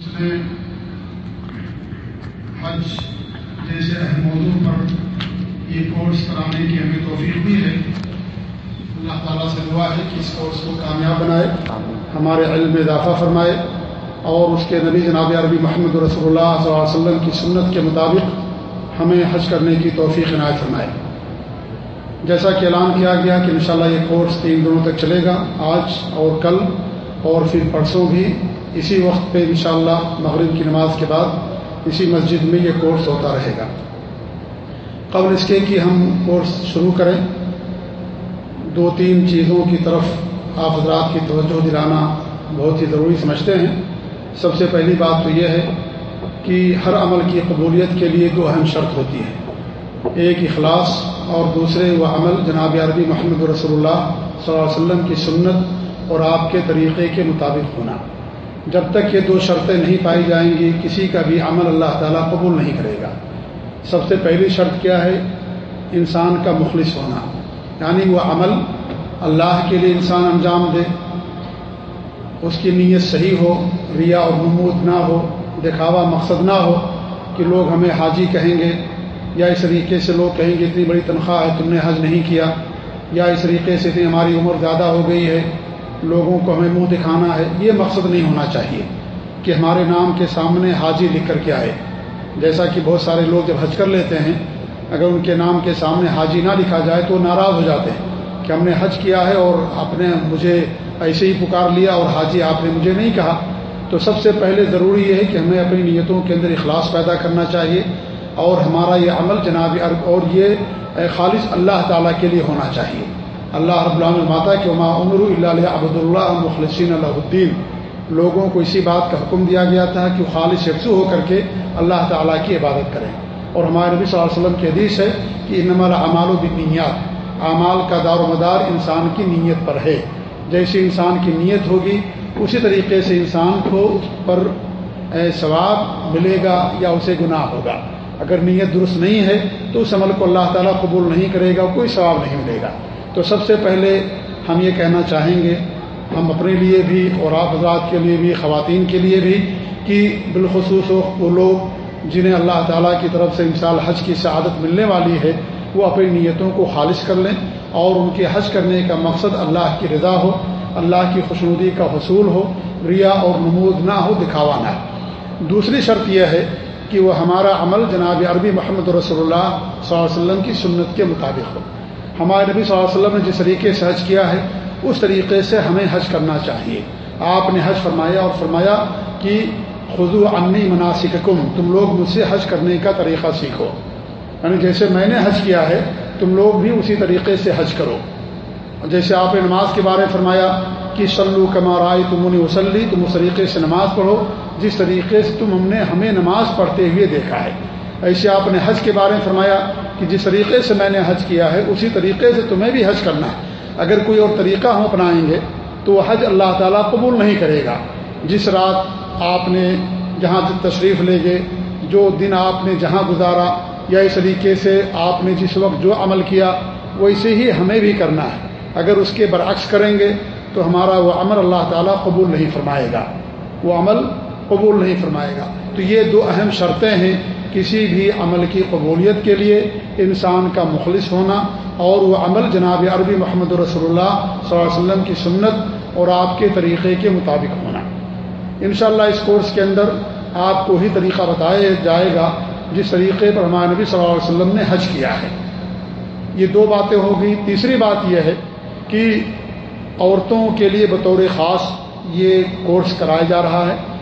اس نے حج جیسے اہم موضوع پر یہ کورس کرانے کی ہمیں توفیق دی ہے۔ اللہ تعالیٰ سے دعا ہے کہ اس کورس کو کامیاب بنائے، ہمارے علم میں اضافہ فرمائے اور اس کے نبی جناب عربی محمد رسول اللہ صلی اللہ علیہ وسلم کی سنت کے مطابق ہمیں حج کرنے کی توفیق عنایت فرمائے۔ جیسا کہ اعلان کیا گیا کہ انشاءاللہ یہ کورس تین دنوں تک چلے گا، آج اور کل اور پھر پرسوں بھی۔ اسی وقت پہ انشاءاللہ مغرب کی نماز کے بعد اسی مسجد میں یہ کورس ہوتا رہے گا۔ قبل اس کے کہ ہم کورس شروع کریں، دو تین چیزوں کی طرف آپ حضرات کی توجہ دلانا بہت ہی ضروری سمجھتے ہیں۔ سب سے پہلی بات تو یہ ہے کہ ہر عمل کی قبولیت کے لیے دو اہم شرط ہوتی ہے ایک اخلاص اور دوسرے وہ عمل، جناب عربی محمد رسول اللہ صلی اللہ علیہ وسلم کی سنت اور آپ کے طریقے کے مطابق ہونا۔ جب تک یہ دو شرطیں نہیں پائی جائیں گی، کسی کا بھی عمل اللہ تعالیٰ قبول نہیں کرے گا۔ سب سے پہلی شرط کیا ہے؟ انسان کا مخلص ہونا۔ یعنی وہ عمل اللہ کے لیے انسان انجام دے، اس کی نیت صحیح ہو، ریا اور نمود نہ ہو، دکھاوا مقصد نہ ہو کہ لوگ ہمیں حاجی کہیں گے، یا اس طریقے سے لوگ کہیں گے، اتنی بڑی تنخواہ ہے، تم نے حج نہیں کیا، یا اس طریقے سے اتنی ہماری عمر زیادہ ہو گئی ہے۔ لوگوں کو ہمیں منہ دکھانا ہے، یہ مقصد نہیں ہونا چاہیے کہ ہمارے نام کے سامنے حاجی لکھ کر کے آئے۔ جیسا کہ بہت سارے لوگ جب حج کر لیتے ہیں، اگر ان کے نام کے سامنے حاجی نہ لکھا جائے تو ناراض ہو جاتے ہیں کہ ہم نے حج کیا ہے اور آپ نے مجھے ایسے ہی پکار لیا اور حاجی آپ نے مجھے نہیں کہا۔ تو سب سے پہلے ضروری یہ ہے کہ ہمیں اپنی نیتوں کے اندر اخلاص پیدا کرنا چاہیے اور ہمارا یہ عمل جناب اور یہ خالص اللہ تعالیٰ کے لیے ہونا چاہیے۔ اللہ رب العالمین ماتا کہ عما عمر اللہ عبد اللہ مخلصین اللہ الدین لوگوں کو اسی بات کا حکم دیا گیا تھا کہ وہ خالص یکسو ہو کر کے اللہ تعالیٰ کی عبادت کریں۔ اور ہمارے نبی صلی اللہ علیہ وسلم کی حدیث ہے کہ انمال اعمال و بنیات اعمال کا دار و مدار انسان کی نیت پر ہے۔ جیسی انسان کی نیت ہوگی، اسی طریقے سے انسان کو اس پر ثواب ملے گا یا اسے گناہ ہوگا۔ اگر نیت درست نہیں ہے تو اس عمل کو اللہ تعالیٰ قبول نہیں کرے گا، کوئی ثواب نہیں ملے گا۔ تو سب سے پہلے ہم یہ کہنا چاہیں گے، ہم اپنے لیے بھی اور آپ حضرات کے لیے بھی، خواتین کے لیے بھی کہ بالخصوص وہ لوگ جنہیں اللہ تعالیٰ کی طرف سے مثال حج کی سعادت ملنے والی ہے، وہ اپنی نیتوں کو خالص کر لیں اور ان کے حج کرنے کا مقصد اللہ کی رضا ہو، اللہ کی خوشنودی کا حصول ہو، ریا اور نمود نہ ہو، دکھاوا نہ دوسری شرط یہ ہے کہ وہ ہمارا عمل جناب عربی محمد رسول اللہ صلی اللہ علیہ وسلم کی سنت کے مطابق ہو۔ ہمارے نبی صلی اللہ علیہ وسلم نے جس طریقے سے حج کیا ہے، اس طریقے سے ہمیں حج کرنا چاہیے۔ آپ نے حج فرمایا اور فرمایا کہ خزو عنی مناسکم تم لوگ مجھ سے حج کرنے کا طریقہ سیکھو۔ یعنی جیسے میں نے حج کیا ہے، تم لوگ بھی اسی طریقے سے حج کرو۔ جیسے آپ نے نماز کے بارے میں فرمایا کہ سلو کما رائے تم انہیں وسلی تم اس طریقے سے نماز پڑھو جس طریقے سے تم ہم نے ہمیں نماز پڑھتے ہوئے دیکھا ہے۔ ایسے آپ نے حج کے بارے میں فرمایا کہ جس طریقے سے میں نے حج کیا ہے، اسی طریقے سے تمہیں بھی حج کرنا ہے۔ اگر کوئی اور طریقہ ہم اپنائیں گے، تو وہ حج اللہ تعالیٰ قبول نہیں کرے گا۔ جس رات آپ نے جہاں تشریف لے گئے، جو دن آپ نے جہاں گزارا، یا اس طریقے سے آپ نے جس وقت جو عمل کیا، ویسے ہی ہمیں بھی کرنا ہے۔ اگر اس کے برعکس کریں گے، تو ہمارا وہ عمل اللہ تعالیٰ قبول نہیں فرمائے گا۔ وہ عمل قبول نہیں فرمائے گا۔ تو یہ دو اہم شرطیں ہیں کسی بھی عمل کی قبولیت کے لیے انسان کا مخلص ہونا اور وہ عمل جناب عربی محمد رسول اللہ صلی اللہ علیہ وسلم کی سنت اور آپ کے طریقے کے مطابق ہونا۔ انشاءاللہ اس کورس کے اندر آپ کو ہی طریقہ بتایا جائے گا جس طریقے پر ہمارے نبی صلی اللہ علیہ وسلم نے حج کیا ہے۔ یہ دو باتیں ہوگی تیسری بات یہ ہے کہ عورتوں کے لیے بطور خاص یہ کورس کرایا جا رہا ہے۔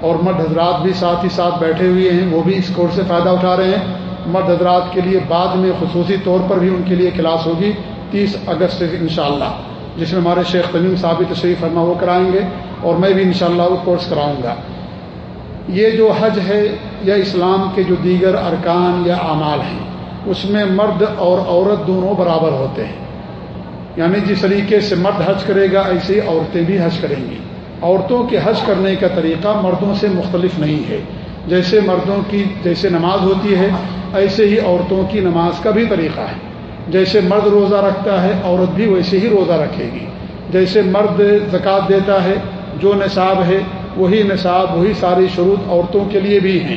اور مرد حضرات بھی ساتھ ہی ساتھ بیٹھے ہوئے ہیں، وہ بھی اس کورس سے فائدہ اٹھا رہے ہیں۔ مرد حضرات کے لیے بعد میں خصوصی طور پر بھی ان کے لیے کلاس ہوگی تیس اگست ان شاء اللہ جس میں ہمارے شیخ تمیم صاحب تشریف فرما وہ کرائیں گے اور میں بھی انشاءاللہ وہ کورس کراؤں گا۔ یہ جو حج ہے، یا اسلام کے جو دیگر ارکان یا اعمال ہیں، اس میں مرد اور عورت دونوں برابر ہوتے ہیں۔ یعنی جس طریقے سے مرد حج کرے گا ایسے ہی عورتیں بھی حج کریں گی۔ عورتوں کے حج کرنے کا طریقہ مردوں سے مختلف نہیں ہے۔ جیسے مردوں کی، جیسے نماز ہوتی ہے، ایسے ہی عورتوں کی نماز کا بھی طریقہ ہے۔ جیسے مرد روزہ رکھتا ہے، عورت بھی ویسے ہی روزہ رکھے گی۔ جیسے مرد زکوٰۃ دیتا ہے، جو نصاب ہے، وہی نصاب، وہی ساری شروط عورتوں کے لیے بھی ہیں۔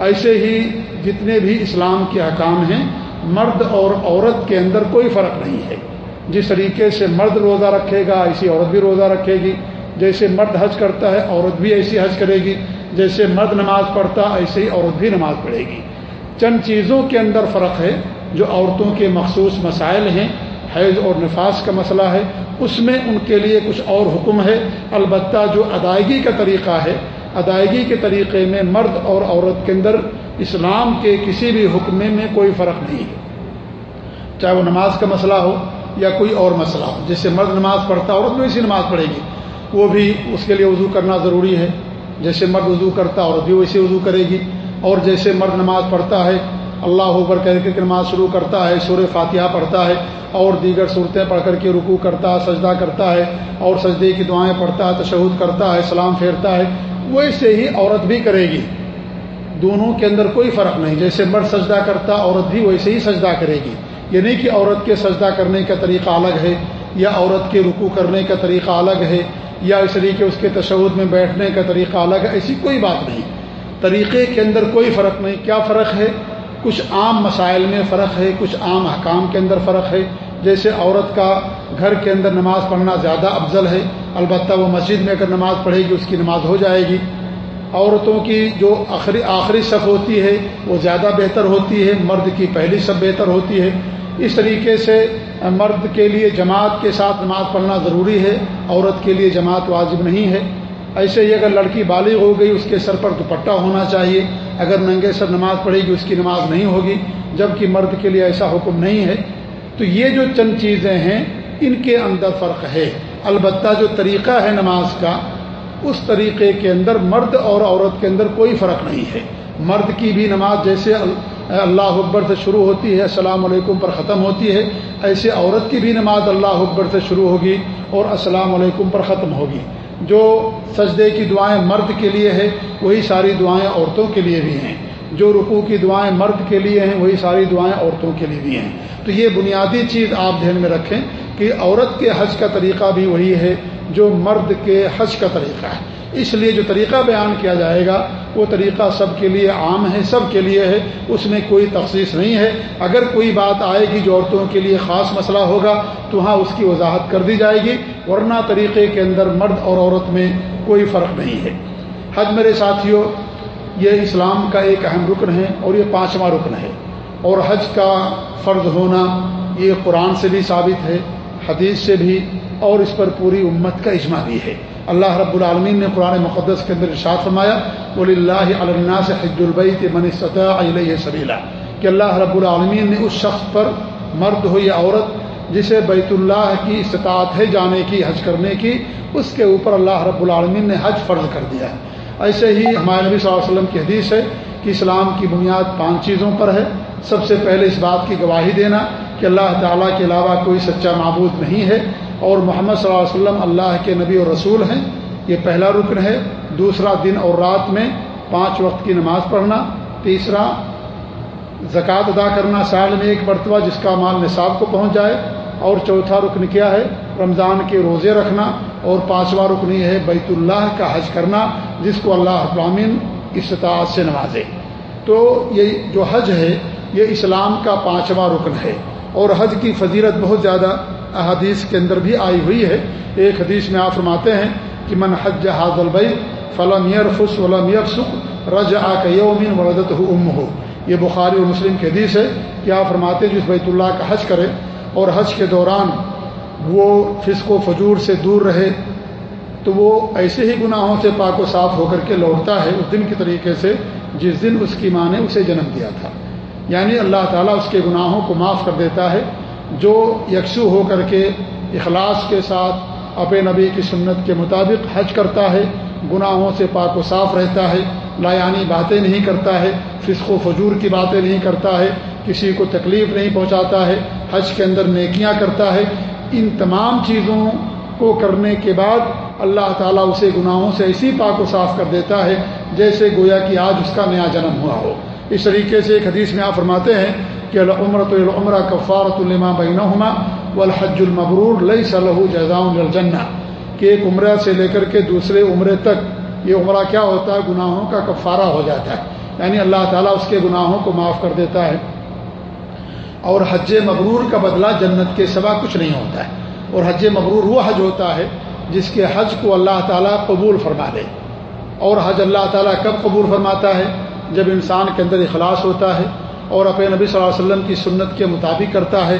ایسے ہی جتنے بھی اسلام کے حکام ہیں، مرد اور عورت کے اندر کوئی فرق نہیں ہے۔ جس طریقے سے مرد روزہ رکھے گا، ایسی عورت بھی روزہ رکھے گی۔ جیسے مرد حج کرتا ہے، عورت بھی ایسی حج کرے گی۔ جیسے مرد نماز پڑھتا، ایسے ہی عورت بھی نماز پڑھے گی۔ چند چیزوں کے اندر فرق ہے جو عورتوں کے مخصوص مسائل ہیں۔ حیض اور نفاذ کا مسئلہ ہے۔ اس میں ان کے لیے کچھ اور حکم ہے۔ البتہ جو ادائیگی کا طریقہ ہے، ادائیگی کے طریقے میں مرد اور عورت کے اندر اسلام کے کسی بھی حکم میں کوئی فرق نہیں ہے۔ چاہے وہ نماز کا مسئلہ ہو یا کوئی اور مسئلہ ہو جس سے مرد نماز پڑھتا، عورت بھی اسی نماز پڑھے گی۔ وہ بھی اس کے لیے وضو کرنا ضروری ہے۔ جیسے مرد وضو کرتا عورت بھی ویسے وضو کرے گی۔ اور جیسے مرد نماز پڑھتا ہے، اللہ اوبر کہہ کے نماز شروع کرتا ہے سور فاتحہ پڑھتا ہے اور دیگر صورتیں پڑھ کر کے رکوع کرتا ہے، سجدہ کرتا ہے اور سجدے کی دعائیں پڑھتا ہے، تشہد کرتا ہے، سلام پھیرتا ہے۔ ویسے ہی عورت بھی کرے گی۔ دونوں کے اندر کوئی فرق نہیں۔ جیسے مرد سجدہ کرتا، عورت بھی ویسے ہی سجدہ کرے گی۔ یہ نہیں کہ عورت کے سجدہ کرنے کا طریقہ الگ ہے۔ یا عورت کے رکو کرنے کا طریقہ الگ ہے، یا اس طریقے اس کے تشود میں بیٹھنے کا طریقہ الگ ہے، ایسی کوئی بات نہیں۔ طریقے کے اندر کوئی فرق نہیں۔ کیا فرق ہے؟ کچھ عام مسائل میں فرق ہے، کچھ عام حکام کے اندر فرق ہے۔ جیسے عورت کا گھر کے اندر نماز پڑھنا زیادہ افضل ہے، البتہ وہ مسجد میں اگر نماز پڑھے گی، اس کی نماز ہو جائے گی۔ عورتوں کی جو آخری آخری صف ہوتی ہے، وہ زیادہ بہتر ہوتی ہے، مرد کی پہلی صف بہتر ہوتی ہے۔ اس طریقے سے مرد کے لیے جماعت کے ساتھ نماز پڑھنا ضروری ہے، عورت کے لیے جماعت واجب نہیں ہے۔ ایسے ہی اگر لڑکی بالغ ہو گئی، اس کے سر پر دوپٹہ ہونا چاہیے۔ اگر ننگے سر نماز پڑھے گی، اس کی نماز نہیں ہوگی۔ جبکہ مرد کے لیے ایسا حکم نہیں ہے۔ تو یہ جو چند چیزیں ہیں، ان کے اندر فرق ہے۔ البتہ جو طریقہ ہے نماز کا، اس طریقے کے اندر مرد اور عورت کے اندر کوئی فرق نہیں ہے۔ مرد کی بھی نماز جیسے اللہ اکبر سے شروع ہوتی ہے، السلام علیکم پر ختم ہوتی ہے، ایسے عورت کی بھی نماز اللہ اکبر سے شروع ہوگی اور السلام علیکم پر ختم ہوگی۔ جو سجدے کی دعائیں مرد کے لیے ہے وہی ساری دعائیں عورتوں کے لیے بھی ہیں۔ جو رکوع کی دعائیں مرد کے لیے ہیں، وہی ساری دعائیں عورتوں کے لیے بھی ہیں۔ تو یہ بنیادی چیز آپ دھیان میں رکھیں کہ عورت کے حج کا طریقہ بھی وہی ہے۔ جو مرد کے حج کا طریقہ ہے۔ اس لیے جو طریقہ بیان کیا جائے گا، وہ طریقہ سب کے لیے عام ہے، سب کے لیے ہے، اس میں کوئی تخصیص نہیں ہے۔ اگر کوئی بات آئے گی جو عورتوں کے لیے خاص مسئلہ ہوگا، تو وہاں اس کی وضاحت کر دی جائے گی۔ ورنہ طریقے کے اندر مرد اور عورت میں کوئی فرق نہیں ہے۔ حج میرے ساتھیوں، یہ اسلام کا ایک اہم رکن ہے اور یہ پانچواں رکن ہے۔ اور حج کا فرض ہونا یہ قرآن سے بھی ثابت ہے۔ حدیث سے بھی اور اس پر پوری امت کا اجماع بھی ہے۔ اللہ رب العالمین نے قرآن مقدس کے اندر ارشاد فرمایا بول اللہ علّہ سے حج البئی علیہ سبیلا کہ اللہ رب العالمین نے اس شخص پر مرد ہو یا عورت، جسے بیت اللہ کی استطاعت ہے جانے کی، حج کرنے کی، اس کے اوپر اللہ رب العالمین نے حج فرض کر دیا ہے۔ ایسے ہی ہمارے نبی صلی اللہ علیہ وسلم کی حدیث ہے کہ اسلام کی بنیاد پانچ چیزوں پر ہے۔ سب سے پہلے اس بات کی گواہی دینا کہ اللہ تعالیٰ کے علاوہ کوئی سچا معبود نہیں ہے اور محمد صلی اللہ علیہ وسلم اللہ کے نبی اور رسول ہیں۔ یہ پہلا رکن ہے۔ دوسرا دن اور رات میں پانچ وقت کی نماز پڑھنا۔ تیسرا، زکوٰۃ ادا کرنا سال میں ایک مرتبہ جس کا مال نصاب کو پہنچ جائے۔ اور چوتھا رکن کیا ہے؟ رمضان کے روزے رکھنا۔ اور پانچواں رکن یہ ہے، بیت اللہ کا حج کرنا، جس کو اللہ ابرامین استطاعت سے نوازے۔ تو یہ جو حج ہے، یہ اسلام کا پانچواں رکن ہے۔ اور حج کی فضیلت بہت زیادہ احادیث کے اندر بھی آئی ہوئی ہے۔ ایک حدیث میں آپ فرماتے ہیں کہ من حج حاض البئی فلم یرفس ولم یفسق رج آ کے یومن ولادت ہو ام ہو یہ بخاری اور مسلم کی حدیث ہے کہ آپ فرماتے جس بیت اللہ کا حج کرے اور حج کے دوران وہ فسق و فجور سے دور رہے تو وہ ایسے ہی گناہوں سے پاک و صاف ہو کر کے لوٹتا ہے۔ اس دن کی طریقے سے جس دن اس کی ماں نے اسے جنم دیا تھا۔ یعنی اللہ تعالیٰ اس کے گناہوں کو معاف کر دیتا ہے، جو یکسو ہو کر کے اخلاص کے ساتھ اپ نبی کی سنت کے مطابق حج کرتا ہے، گناہوں سے پاک و صاف رہتا ہے، لایانی باتیں نہیں کرتا ہے، فسق و فجور کی باتیں نہیں کرتا ہے، کسی کو تکلیف نہیں پہنچاتا ہے، حج کے اندر نیکیاں کرتا ہے۔ ان تمام چیزوں کو کرنے کے بعد اللہ تعالیٰ اسے گناہوں سے ایسی پاک و صاف کر دیتا ہے، جیسے گویا کہ آج اس کا نیا جنم ہوا ہو۔ اس طریقے سے ایک حدیث میں آپ فرماتے ہیں کہ العمرۃ العمرہ کفارت الما بینہما والحج المبرور لئی صلی جزاء الجنہ کہ ایک عمرہ سے لے کر کے دوسرے عمرے تک یہ عمرہ کیا ہوتا ہے؟ گناہوں کا کفارہ ہو جاتا ہے۔ یعنی اللہ تعالیٰ اس کے گناہوں کو معاف کر دیتا ہے۔ اور حج مبرور کا بدلہ جنت کے سوا کچھ نہیں ہوتا ہے۔ اور حج مبرور وہ حج ہوتا ہے جس کے حج کو اللہ تعالیٰ قبول فرما دے۔ اور حج اللہ تعالیٰ کب قبول فرماتا ہے؟ جب انسان کے اندر اخلاص ہوتا ہے اور اپنے نبی صلی اللہ علیہ وسلم کی سنت کے مطابق کرتا ہے،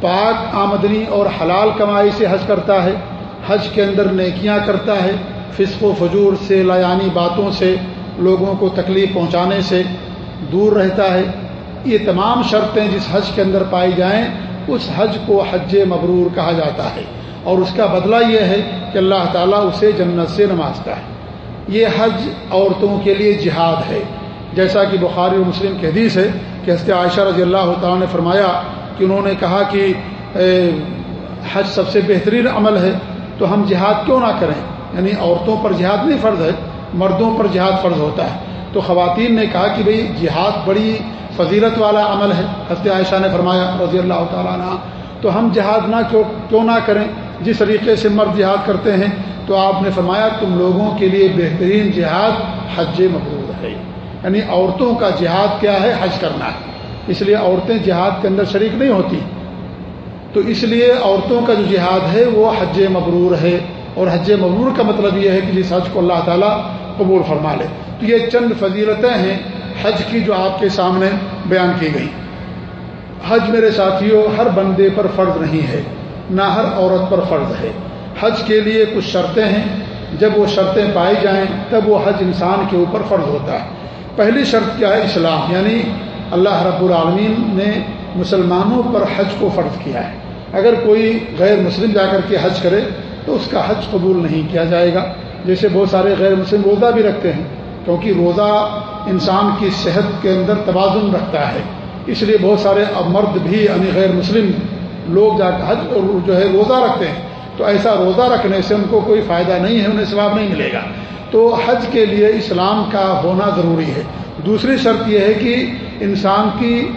پاک آمدنی اور حلال کمائی سے حج کرتا ہے، حج کے اندر نیکیاں کرتا ہے، فسق و فجور سے لایانی باتوں سے، لوگوں کو تکلیف پہنچانے سے دور رہتا ہے۔ یہ تمام شرطیں جس حج کے اندر پائی جائیں، اس حج کو حج مبرور کہا جاتا ہے۔ اور اس کا بدلہ یہ ہے کہ اللہ تعالیٰ اسے جنت سے نمازتا ہے۔ یہ حج عورتوں کے لیے جہاد ہے۔ جیسا کہ بخاری و مسلم کی حدیث ہے کہ حضرت عائشہ رضی اللہ تعالیٰ نے فرمایا کہ انہوں نے کہا کہ حج سب سے بہترین عمل ہے، تو ہم جہاد کیوں نہ کریں؟ یعنی عورتوں پر جہاد نہیں فرض ہے، مردوں پر جہاد فرض ہوتا ہے۔ تو خواتین نے کہا کہ بھئی، جہاد بڑی فضیلت والا عمل ہے۔ حضرت عائشہ نے فرمایا رضی اللہ تعالیٰ عنہ، تو ہم جہاد نہ کیوں نہ کریں؟ جس طریقے سے مرد جہاد کرتے ہیں، تو آپ نے فرمایا تم لوگوں کے لیے بہترین جہاد حج مقبول ہے۔ یعنی عورتوں کا جہاد کیا ہے؟ حج کرنا ہے۔ اس لیے عورتیں جہاد کے اندر شریک نہیں ہوتی۔ تو اس لیے عورتوں کا جو جہاد ہے، وہ حج مبرور ہے۔ اور حج مبرور کا مطلب یہ ہے کہ جس حج کو اللہ تعالیٰ قبول فرما لے۔ تو یہ چند فضیلتیں ہیں حج کی جو آپ کے سامنے بیان کی گئی۔ حج میرے ساتھیوں ہر بندے پر فرض نہیں ہے۔ نہ ہر عورت پر فرض ہے۔ حج کے لیے کچھ شرطیں ہیں۔ جب وہ شرطیں پائی جائیں، تب وہ حج انسان کے اوپر فرض ہوتا ہے۔ پہلی شرط کیا ہے؟ اسلام یعنی اللہ رب العالمین نے مسلمانوں پر حج کو فرض کیا ہے۔ اگر کوئی غیر مسلم جا کر کے حج کرے تو اس کا حج قبول نہیں کیا جائے گا۔ جیسے بہت سارے غیر مسلم روزہ بھی رکھتے ہیں، کیونکہ روزہ انسان کی صحت کے اندر توازن رکھتا ہے۔ اس لیے بہت سارے مرد بھی یعنی غیر مسلم لوگ جا کر حج اور جو ہے روزہ رکھتے ہیں۔ تو ایسا روزہ رکھنے سے ان کو کوئی فائدہ نہیں ہے، انہیں ثواب نہیں ملے گا۔ تو حج کے لیے اسلام کا ہونا ضروری ہے۔ دوسری شرط یہ ہے کہ انسان کی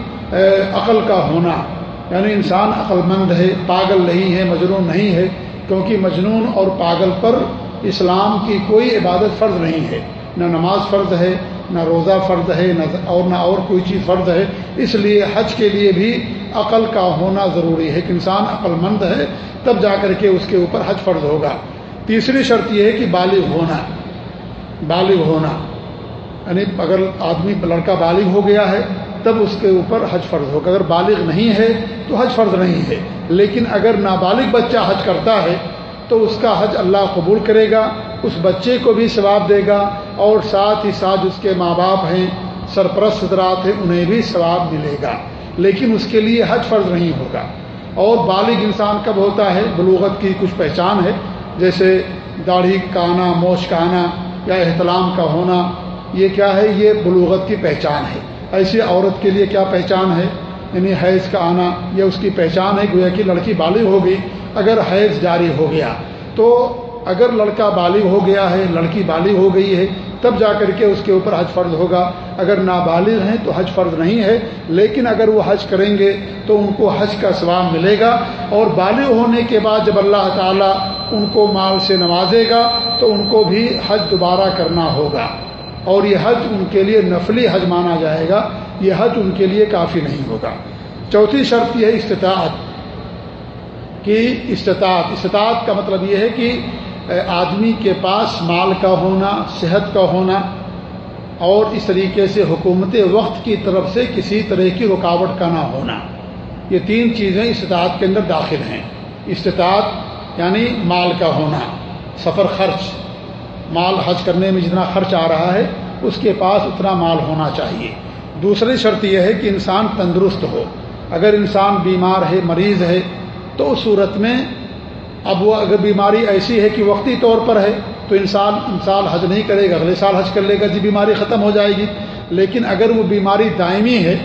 عقل کا ہونا یعنی انسان عقل مند ہے، پاگل نہیں ہے، مجنون نہیں ہے، کیونکہ مجنون اور پاگل پر اسلام کی کوئی عبادت فرض نہیں ہے۔ نہ نماز فرض ہے نہ روزہ فرض ہے، نہ اور نہ اور کوئی چیز فرض ہے۔ اس لیے حج کے لیے بھی عقل کا ہونا ضروری ہے کہ انسان عقل مند ہے، تب جا کر کے اس کے اوپر حج فرض ہوگا۔ تیسری شرط یہ ہے کہ بالغ ہونا بالغ ہونا۔ یعنی اگر آدمی لڑکا بالغ ہو گیا ہے، تب اس کے اوپر حج فرض ہوگا۔ اگر بالغ نہیں ہے، تو حج فرض نہیں ہے۔ لیکن اگر نابالغ بچہ حج کرتا ہے، تو اس کا حج اللہ قبول کرے گا، اس بچے کو بھی ثواب دے گا۔ اور ساتھ ہی ساتھ اس کے ماں باپ ہیں، سرپرست حضرات ہیں، انہیں بھی ثواب ملے گا۔ لیکن اس کے لیے حج فرض نہیں ہوگا۔ اور بالغ انسان کب ہوتا ہے؟ بلوغت کی کچھ پہچان ہے۔ جیسے داڑھی کا آنا موش کا آنا یا احتلام کا ہونا، یہ کیا ہے؟ یہ بلوغت کی پہچان ہے۔ ایسی عورت کے لیے کیا پہچان ہے؟ یعنی حیض کا آنا، یہ اس کی پہچان ہے۔ گویا کہ لڑکی بالغ ہو گئی اگر حیض جاری ہو گیا تو اگر لڑکا بالغ ہو گیا ہے، لڑکی بالغ ہو گئی ہے تب جا کر کے اس کے اوپر حج فرض ہوگا۔ اگر نابالغ ہیں تو حج فرض نہیں ہے، لیکن اگر وہ حج کریں گے تو ان کو حج کا ثواب ملے گا۔ اور بالغ ہونے کے بعد جب اللہ تعالیٰ ان کو مال سے نوازے گا تو ان کو بھی حج دوبارہ کرنا ہوگا۔ اور یہ حج ان کے لیے نفلی حج مانا جائے گا۔ یہ حج ان کے لیے کافی نہیں ہوگا۔ چوتھی شرط یہ ہے استطاعت کی استطاعت استطاعت کا مطلب یہ ہے کہ آدمی کے پاس مال کا ہونا، صحت کا ہونا، اور اس طریقے سے حکومت وقت کی طرف سے کسی طرح کی رکاوٹ کا نہ ہونا۔ یہ تین چیزیں استطاعت کے اندر داخل ہیں۔ استطاعت یعنی مال کا ہونا، سفر خرچ۔ مال حج کرنے میں جتنا خرچ آ رہا ہے، اس کے پاس اتنا مال ہونا چاہیے۔ دوسری شرط یہ ہے کہ انسان تندرست ہو۔ اگر انسان بیمار ہے، مریض ہے، تو اس صورت میں اب وہ اگر بیماری ایسی ہے کہ وقتی طور پر ہے تو انسان انسان حج نہیں کرے گا، اگلے سال حج کر لے گا جی بیماری ختم ہو جائے گی۔ لیکن اگر وہ بیماری دائمی ہے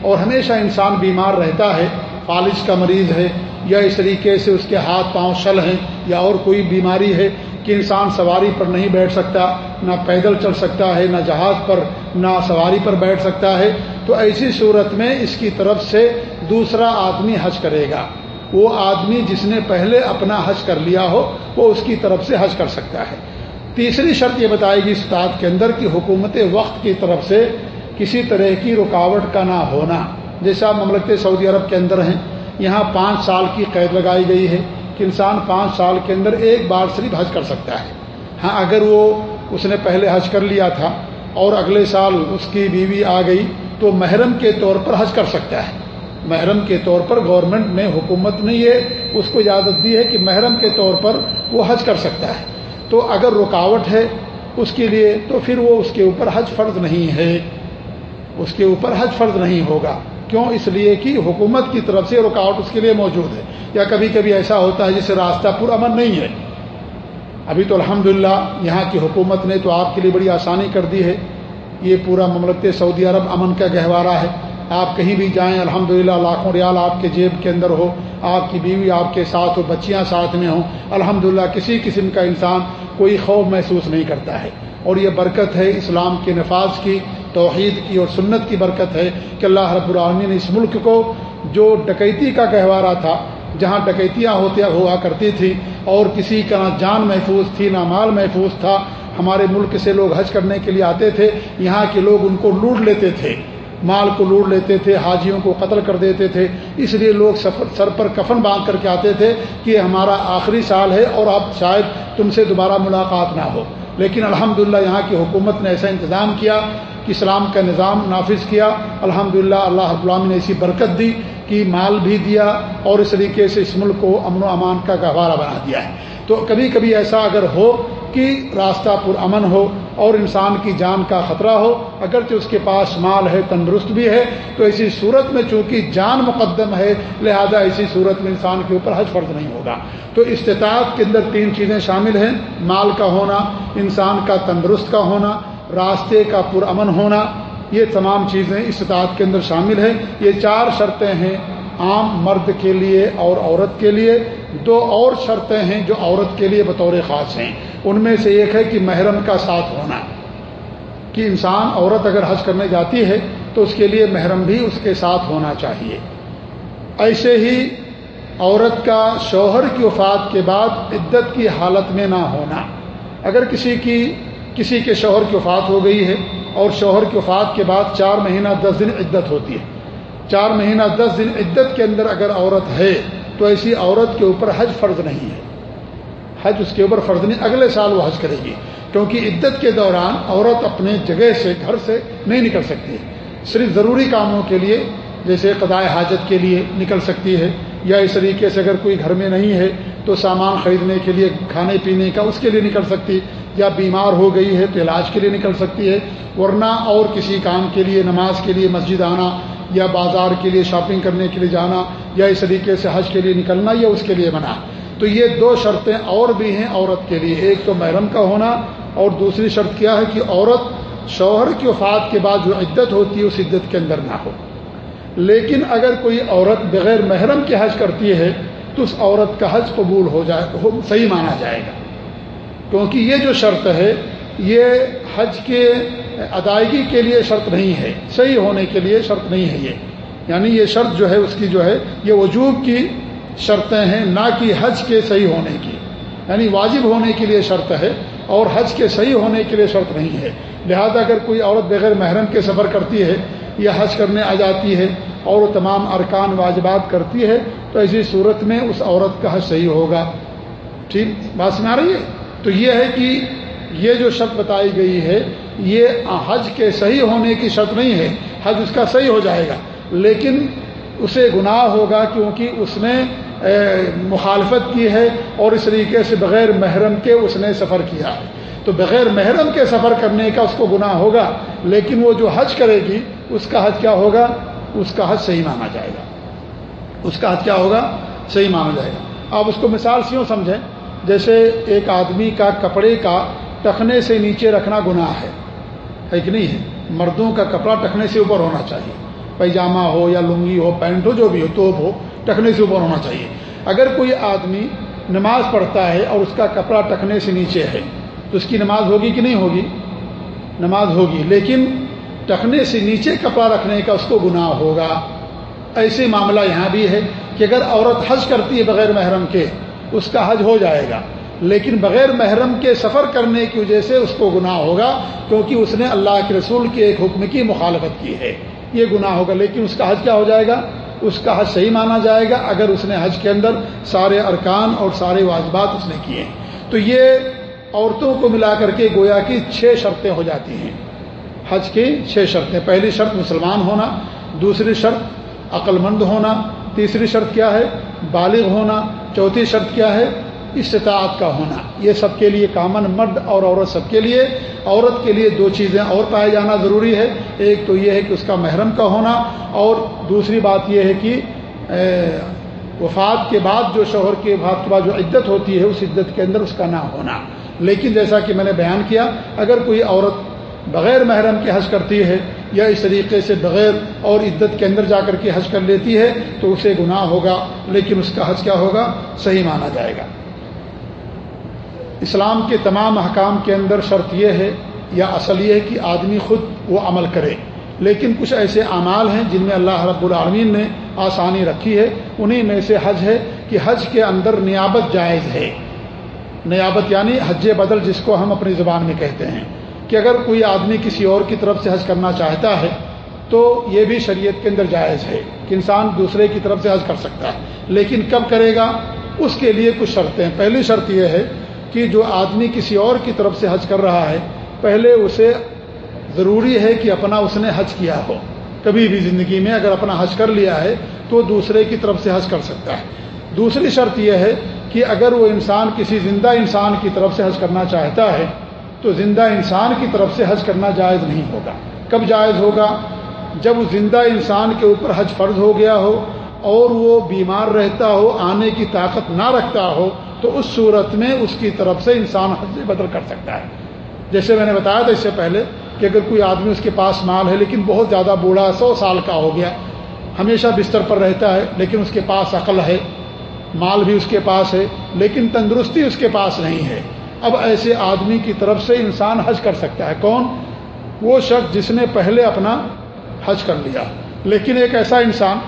اور ہمیشہ انسان بیمار رہتا ہے، فالج کا مریض ہے یا اس طریقے سے اس کے ہاتھ پاؤں شل ہیں یا اور کوئی بیماری ہے کہ انسان سواری پر نہیں بیٹھ سکتا، نہ پیدل چل سکتا ہے، نہ جہاز پر، نہ سواری پر بیٹھ سکتا ہے، تو ایسی صورت میں اس کی طرف سے دوسرا آدمی حج کرے گا۔ وہ آدمی جس نے پہلے اپنا حج کر لیا ہو، وہ اس کی طرف سے حج کر سکتا ہے۔ تیسری شرط یہ بتائے گی استاد کے اندر کہ حکومت وقت کی طرف سے کسی طرح کی رکاوٹ کا نہ ہونا۔ جیسا مملکت سعودی عرب کے اندر ہیں، یہاں پانچ سال کی قید لگائی گئی ہے کہ انسان پانچ سال کے اندر ایک بار صرف حج کر سکتا ہے۔ ہاں اگر وہ اس نے پہلے حج کر لیا تھا اور اگلے سال اس کی بیوی آ گئی، تو محرم کے طور پر حج کر سکتا ہے۔ محرم کے طور پر گورنمنٹ نے حکومت نے یہ اس کو اجازت دی ہے کہ محرم کے طور پر وہ حج کر سکتا ہے۔ تو اگر رکاوٹ ہے اس کے لیے تو پھر وہ اس کے اوپر حج فرض نہیں ہے۔ اس کے اوپر حج فرض نہیں ہوگا۔ کیوں؟ اس لیے کہ حکومت کی طرف سے رکاوٹ اس کے لیے موجود ہے۔ یا کبھی کبھی ایسا ہوتا ہے جسے راستہ پر امن نہیں ہے۔ ابھی تو الحمدللہ یہاں کی حکومت نے تو آپ کے لیے بڑی آسانی کر دی ہے۔ یہ پورا مملکت سعودی عرب امن کا گہوارہ ہے۔ آپ کہیں بھی جائیں، الحمدللہ لاکھوں ریال آپ کے جیب کے اندر ہو، آپ کی بیوی آپ کے ساتھ ہو، بچیاں ساتھ میں ہوں، الحمدللہ کسی قسم کا انسان کوئی خوف محسوس نہیں کرتا ہے۔ اور یہ برکت ہے اسلام کے نفاذ کی، توحید کی اور سنت کی برکت ہے کہ اللہ رب العالمین نے اس ملک کو جو ڈکیتی کا گہوارہ تھا، جہاں ڈکیتیاں ہوتی ہوا کرتی تھی اور کسی کا نہ جان محفوظ تھی، نہ مال محفوظ تھا، ہمارے ملک سے لوگ حج کرنے کے لیے آتے تھے، یہاں کے لوگ ان کو لوٹ لیتے تھے۔ مال کو لوٹ لیتے تھے، حاجیوں کو قتل کر دیتے تھے۔ اس لیے لوگ سر پر کفن باندھ کر کے آتے تھے کہ ہمارا آخری سال ہے اور اب شاید تم سے دوبارہ ملاقات نہ ہو۔ لیکن الحمدللہ یہاں کی حکومت نے ایسا انتظام کیا کہ اسلام کا نظام نافذ کیا۔ الحمدللہ اللہ اللہ نے ایسی برکت دی کہ مال بھی دیا اور اس طریقے سے اس ملک کو امن و امان کا گہوارہ بنا دیا ہے۔ تو کبھی کبھی ایسا اگر ہو کہ راستہ پر امن ہو اور انسان کی جان کا خطرہ ہو، اگرچہ اس کے پاس مال ہے، تندرست بھی ہے، تو ایسی صورت میں چونکہ جان مقدم ہے، لہذا ایسی صورت میں انسان کے اوپر حج فرض نہیں ہوگا۔ تو استطاعت کے اندر تین چیزیں شامل ہیں، مال کا ہونا، انسان کا تندرست کا ہونا، راستے کا پرامن ہونا، یہ تمام چیزیں استطاعت کے اندر شامل ہیں۔ یہ چار شرطیں ہیں، عام مرد کے لیے اور عورت کے لیے۔ دو اور شرطیں ہیں جو عورت کے لیے بطور خاص ہیں۔ ان میں سے ایک ہے کہ محرم کا ساتھ ہونا۔ کہ انسان عورت اگر حج کرنے جاتی ہے تو اس کے لیے محرم بھی اس کے ساتھ ہونا چاہیے۔ ایسے ہی عورت کا شوہر کی وفات کے بعد عدت کی حالت میں نہ ہونا۔ اگر کسی کی، کسی کے شوہر کی وفات ہو گئی ہے اور شوہر کی وفات کے بعد چار مہینہ دس دن عدت ہوتی ہے۔ چار مہینہ دس دن عدت کے اندر اگر عورت ہے تو ایسی عورت کے اوپر حج فرض نہیں ہے۔ حج اس کے اوپر فرض نہیں، اگلے سال وہ حج کرے گی۔ کیونکہ عدت کے دوران عورت اپنے جگہ سے گھر سے نہیں نکل سکتی۔ صرف ضروری کاموں کے لیے، جیسے قدائے حاجت کے لیے نکل سکتی ہے، یا اس طریقے سے اگر کوئی گھر میں نہیں ہے تو سامان خریدنے کے لیے، کھانے پینے کا اس کے لیے نکل سکتی، یا بیمار ہو گئی ہے تو علاج کے لیے نکل سکتی ہے۔ ورنہ اور کسی کام کے لیے، نماز کے لیے مسجد آنا یا بازار کے لیے شاپنگ کرنے کے لیے جانا یا اس طریقے سے حج کے لیے نکلنا یا اس کے لیے منع۔ تو یہ دو شرطیں اور بھی ہیں عورت کے لیے۔ ایک تو محرم کا ہونا اور دوسری شرط کیا ہے کہ عورت شوہر کی وفات کے بعد جو عدت ہوتی ہے، اس عدت کے اندر نہ ہو۔ لیکن اگر کوئی عورت بغیر محرم کے حج کرتی ہے، تو اس عورت کا حج قبول ہو جائے صحیح مانا جائے گا۔ کیونکہ یہ جو شرط ہے، یہ حج کے ادائیگی کے لیے شرط نہیں ہے، صحیح ہونے کے لیے شرط نہیں ہے یہ۔ یعنی یہ شرط جو ہے، اس کی جو ہے، یہ وجوب کی شرطیں ہیں، نہ کہ حج کے صحیح ہونے کی۔ یعنی واجب ہونے کے لیے شرط ہے اور حج کے صحیح ہونے کے لیے شرط نہیں ہے۔ لہذا اگر کوئی عورت بغیر محرم کے سفر کرتی ہے، یا حج کرنے آ جاتی ہے اور وہ تمام ارکان واجبات کرتی ہے، تو ایسی صورت میں اس عورت کا حج صحیح ہوگا۔ ٹھیک؟ بات سنا رہی ہے؟ تو یہ ہے کہ یہ جو شرط بتائی گئی ہے، یہ حج کے صحیح ہونے کی شرط نہیں ہے۔ حج اس کا صحیح ہو جائے گا۔ لیکن اسے گناہ ہوگا کیونکہ اس نے مخالفت کی ہے اور اس طریقے سے بغیر محرم کے اس نے سفر کیا۔ ہے تو بغیر محرم کے سفر کرنے کا اس کو گناہ ہوگا، لیکن وہ جو حج کرے گی، اس کا حج کیا ہوگا؟ اس کا حج صحیح مانا جائے گا۔ اس کا حج کیا ہوگا؟ صحیح مانا جائے گا۔ آپ اس کو مثال سے یوں سمجھیں۔ جیسے ایک آدمی کا کپڑے کا ٹخنے سے نیچے رکھنا گناہ ہے۔ ہے کہ نہیں ہے؟ مردوں کا کپڑا ٹکنے سے اوپر ہونا چاہیے۔ پیجامہ ہو یا لنگی ہو، پینٹ ہو، جو بھی ہو، توپ ہو، ٹکنے سے اوپر ہونا چاہیے۔ اگر کوئی آدمی نماز پڑھتا ہے اور اس کا کپڑا ٹکنے سے نیچے ہے، تو اس کی نماز ہوگی کہ نہیں ہوگی؟ نماز ہوگی، لیکن ٹکنے سے نیچے کپڑا رکھنے کا اس کو گناہ ہوگا۔ ایسے معاملہ یہاں بھی ہے کہ اگر عورت حج کرتی ہے بغیر محرم کے، اس کا حج ہو جائے گا۔ لیکن بغیر محرم کے سفر کرنے کی وجہ سے اس کو گناہ ہوگا، کیونکہ اس نے اللہ کے رسول کے ایک حکم کی مخالفت کی ہے۔ یہ گناہ ہوگا، لیکن اس کا حج کیا ہو جائے گا؟ اس کا حج صحیح مانا جائے گا اگر اس نے حج کے اندر سارے ارکان اور سارے واجبات اس نے کیے۔ ہیں تو یہ عورتوں کو ملا کر کے گویا کی چھ شرطیں ہو جاتی ہیں۔ حج کی چھ شرطیں، پہلی شرط مسلمان ہونا، دوسری شرط عقل مند ہونا، تیسری شرط کیا ہے؟ بالغ ہونا، چوتھی شرط کیا ہے؟ استطاعت کا ہونا۔ یہ سب کے لیے کامن مرد اور عورت سب کے لیے۔ عورت کے لیے دو چیزیں اور پائے جانا ضروری ہے۔ ایک تو یہ ہے کہ اس کا محرم کا ہونا۔ اور دوسری بات یہ ہے کہ وفات کے بعد جو شوہر کے وفات کے بعد جو عدت ہوتی ہے، اس عدت کے اندر اس کا نہ ہونا۔ لیکن جیسا کہ میں نے بیان کیا، اگر کوئی عورت بغیر محرم کے حج کرتی ہے یا اس طریقے سے بغیر اور عدت کے اندر جا کر کے حج کر لیتی ہے، تو اسے گناہ ہوگا، لیکن اس کا حج کیا ہوگا؟ صحیح مانا جائے گا۔ اسلام کے تمام احکام کے اندر شرط یہ ہے یا اصل یہ ہے کہ آدمی خود وہ عمل کرے۔ لیکن کچھ ایسے اعمال ہیں جن میں اللہ رب العالمین نے آسانی رکھی ہے۔ انہی میں سے حج ہے کہ حج کے اندر نیابت جائز ہے۔ نیابت یعنی حج بدل جس کو ہم اپنی زبان میں کہتے ہیں۔ کہ اگر کوئی آدمی کسی اور کی طرف سے حج کرنا چاہتا ہے تو یہ بھی شریعت کے اندر جائز ہے کہ انسان دوسرے کی طرف سے حج کر سکتا ہے۔ لیکن کب کرے گا؟ اس کے لیے کچھ شرطیں پہلی شرط یہ ہے کہ جو آدمی کسی اور کی طرف سے حج کر رہا ہے، پہلے اسے ضروری ہے کہ اپنا اس نے حج کیا ہو۔ کبھی بھی زندگی میں اگر اپنا حج کر لیا ہے، تو دوسرے کی طرف سے حج کر سکتا ہے۔ دوسری شرط یہ ہے کہ اگر وہ انسان کسی زندہ انسان کی طرف سے حج کرنا چاہتا ہے، تو زندہ انسان کی طرف سے حج کرنا جائز نہیں ہوگا۔ کب جائز ہوگا؟ جب اس زندہ انسان کے اوپر حج فرض ہو گیا ہو اور وہ بیمار رہتا ہو، آنے کی طاقت نہ رکھتا ہو تو اس صورت میں اس کی طرف سے انسان حج بدل کر سکتا ہے۔ جیسے میں نے بتایا تھا اس سے پہلے کہ اگر کوئی آدمی اس کے پاس مال ہے لیکن بہت زیادہ بوڑھا سو سال کا ہو گیا، ہمیشہ بستر پر رہتا ہے لیکن اس کے پاس عقل ہے، مال بھی اس کے پاس ہے، لیکن تندرستی اس کے پاس نہیں ہے۔ اب ایسے آدمی کی طرف سے انسان حج کر سکتا ہے۔ کون؟ وہ شخص جس نے پہلے اپنا حج کر لیا۔ لیکن ایک ایسا انسان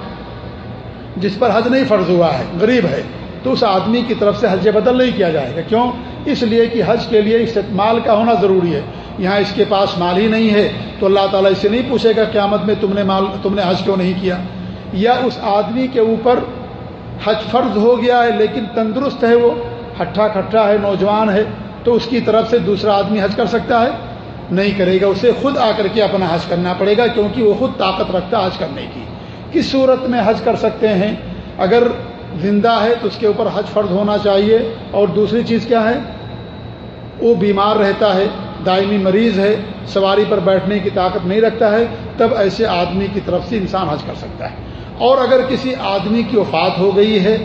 جس پر حج نہیں فرض ہوا ہے، غریب ہے۔ تو اس آدمی کی طرف سے حج بدل نہیں کیا جائے گا۔ کیوں؟ اس لیے کہ حج کے لیے استعمال کا ہونا ضروری ہے۔ یہاں اس کے پاس مال ہی نہیں ہے۔ تو اللہ تعالیٰ اس سے نہیں پوچھے گا قیامت میں تم نے مال، تم نے حج کیوں نہیں کیا؟ یا اس آدمی کے اوپر حج فرض ہو گیا ہے لیکن تندرست ہے وہ، ہٹھا کھٹا ہے، نوجوان ہے، تو اس کی طرف سے دوسرا آدمی حج کر سکتا ہے؟ نہیں کرے گا۔ اسے خود آ کر کے اپنا حج کرنا پڑے گا کیونکہ وہ خود طاقت رکھتا حج کرنے کی۔ کس صورت میں حج کر سکتے ہیں؟ اگر زندہ ہے تو اس کے اوپر حج فرض ہونا چاہیے۔ اور دوسری چیز کیا ہے؟ وہ بیمار رہتا ہے، دائمی مریض ہے، سواری پر بیٹھنے کی طاقت نہیں رکھتا ہے، تب ایسے آدمی کی طرف سے انسان حج کر سکتا ہے۔ اور اگر کسی آدمی کی وفات ہو گئی ہے،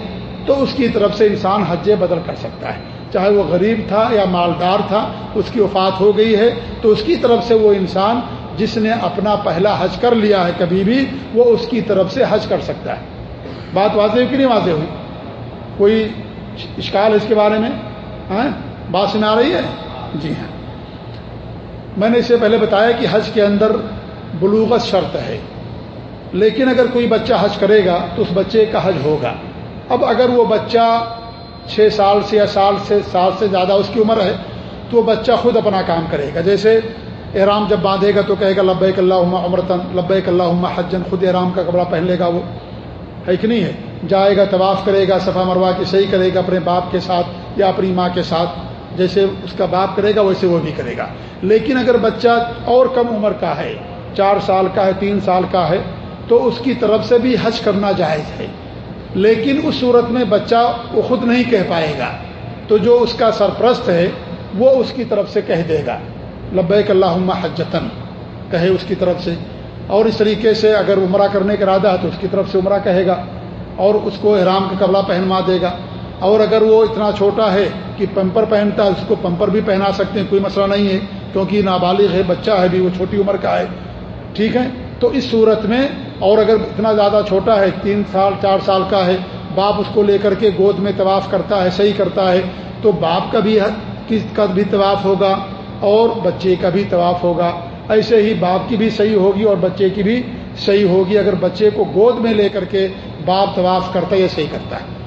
تو اس کی طرف سے انسان حج بدل کر سکتا ہے۔ چاہے وہ غریب تھا یا مالدار تھا، اس کی وفات ہو گئی ہے، تو اس کی طرف سے وہ انسان جس نے اپنا پہلا حج کر لیا ہے کبھی بھی، وہ اس کی طرف سے حج کر سکتا ہے۔ بات واضح ہوئی کہ نہیں واضح ہوئی؟ کوئی اشکال اس کے بارے میں؟ ہاں؟ بات سنا آ رہی ہے؟ جی ہاں۔ میں نے اس سے پہلے بتایا کہ حج کے اندر بلوغت شرط ہے۔ لیکن اگر کوئی بچہ حج کرے گا تو اس بچے کا حج ہوگا۔ اب اگر وہ بچہ چھ سال سے یا سال سے سال سے زیادہ اس کی عمر ہے تو وہ بچہ خود اپنا کام کرے گا۔ جیسے احرام جب باندھے گا تو کہے گا لبیک اللہ عمرتن لبیک اللہ حجن خود احرام کا کپڑا پہن لے گا وہ۔ ہے کہ نہیں ہے؟ جائے گا، طواف کرے گا، صفا مروا کے صحیح کرے گا، اپنے باپ کے ساتھ یا اپنی ماں کے ساتھ، جیسے اس کا باپ کرے گا، ویسے وہ بھی کرے گا۔ لیکن اگر بچہ اور کم عمر کا ہے، چار سال کا ہے، تین سال کا ہے، تو اس کی طرف سے بھی حج کرنا جائز ہے۔ لیکن اس صورت میں بچہ وہ خود نہیں کہہ پائے گا۔ تو جو اس کا سرپرست ہے، وہ اس کی طرف سے کہہ دے گا۔ لبیک اللہ حجتن کہے اس کی طرف سے اور اس طریقے سے اگر عمرہ کرنے کا ارادہ ہے تو اس کی طرف سے عمرہ کہے گا اور اس کو احرام کا کپڑا پہنوا دے گا۔ اور اگر وہ اتنا چھوٹا ہے کہ پمپر پہنتا ہے، اس کو پمپر بھی پہنا سکتے ہیں، کوئی مسئلہ نہیں ہے، کیونکہ نابالغ ہے، بچہ ہے بھی، وہ چھوٹی عمر کا ہے۔ ٹھیک ہے؟ تو اس صورت میں اور اگر اتنا زیادہ چھوٹا ہے، تین سال، چار سال کا ہے، باپ اس کو لے کر کے گود میں طواف کرتا ہے، صحیح کرتا ہے، تو باپ کا بھی کس کا بھی طواف ہوگا اور بچے کا بھی طواف ہوگا۔ ایسے ہی باپ کی بھی صحیح ہوگی اور بچے کی بھی صحیح ہوگی۔ اگر بچے کو گود میں لے کر کے باپ طواف کرتا ہے یا صحیح کرتا ہے۔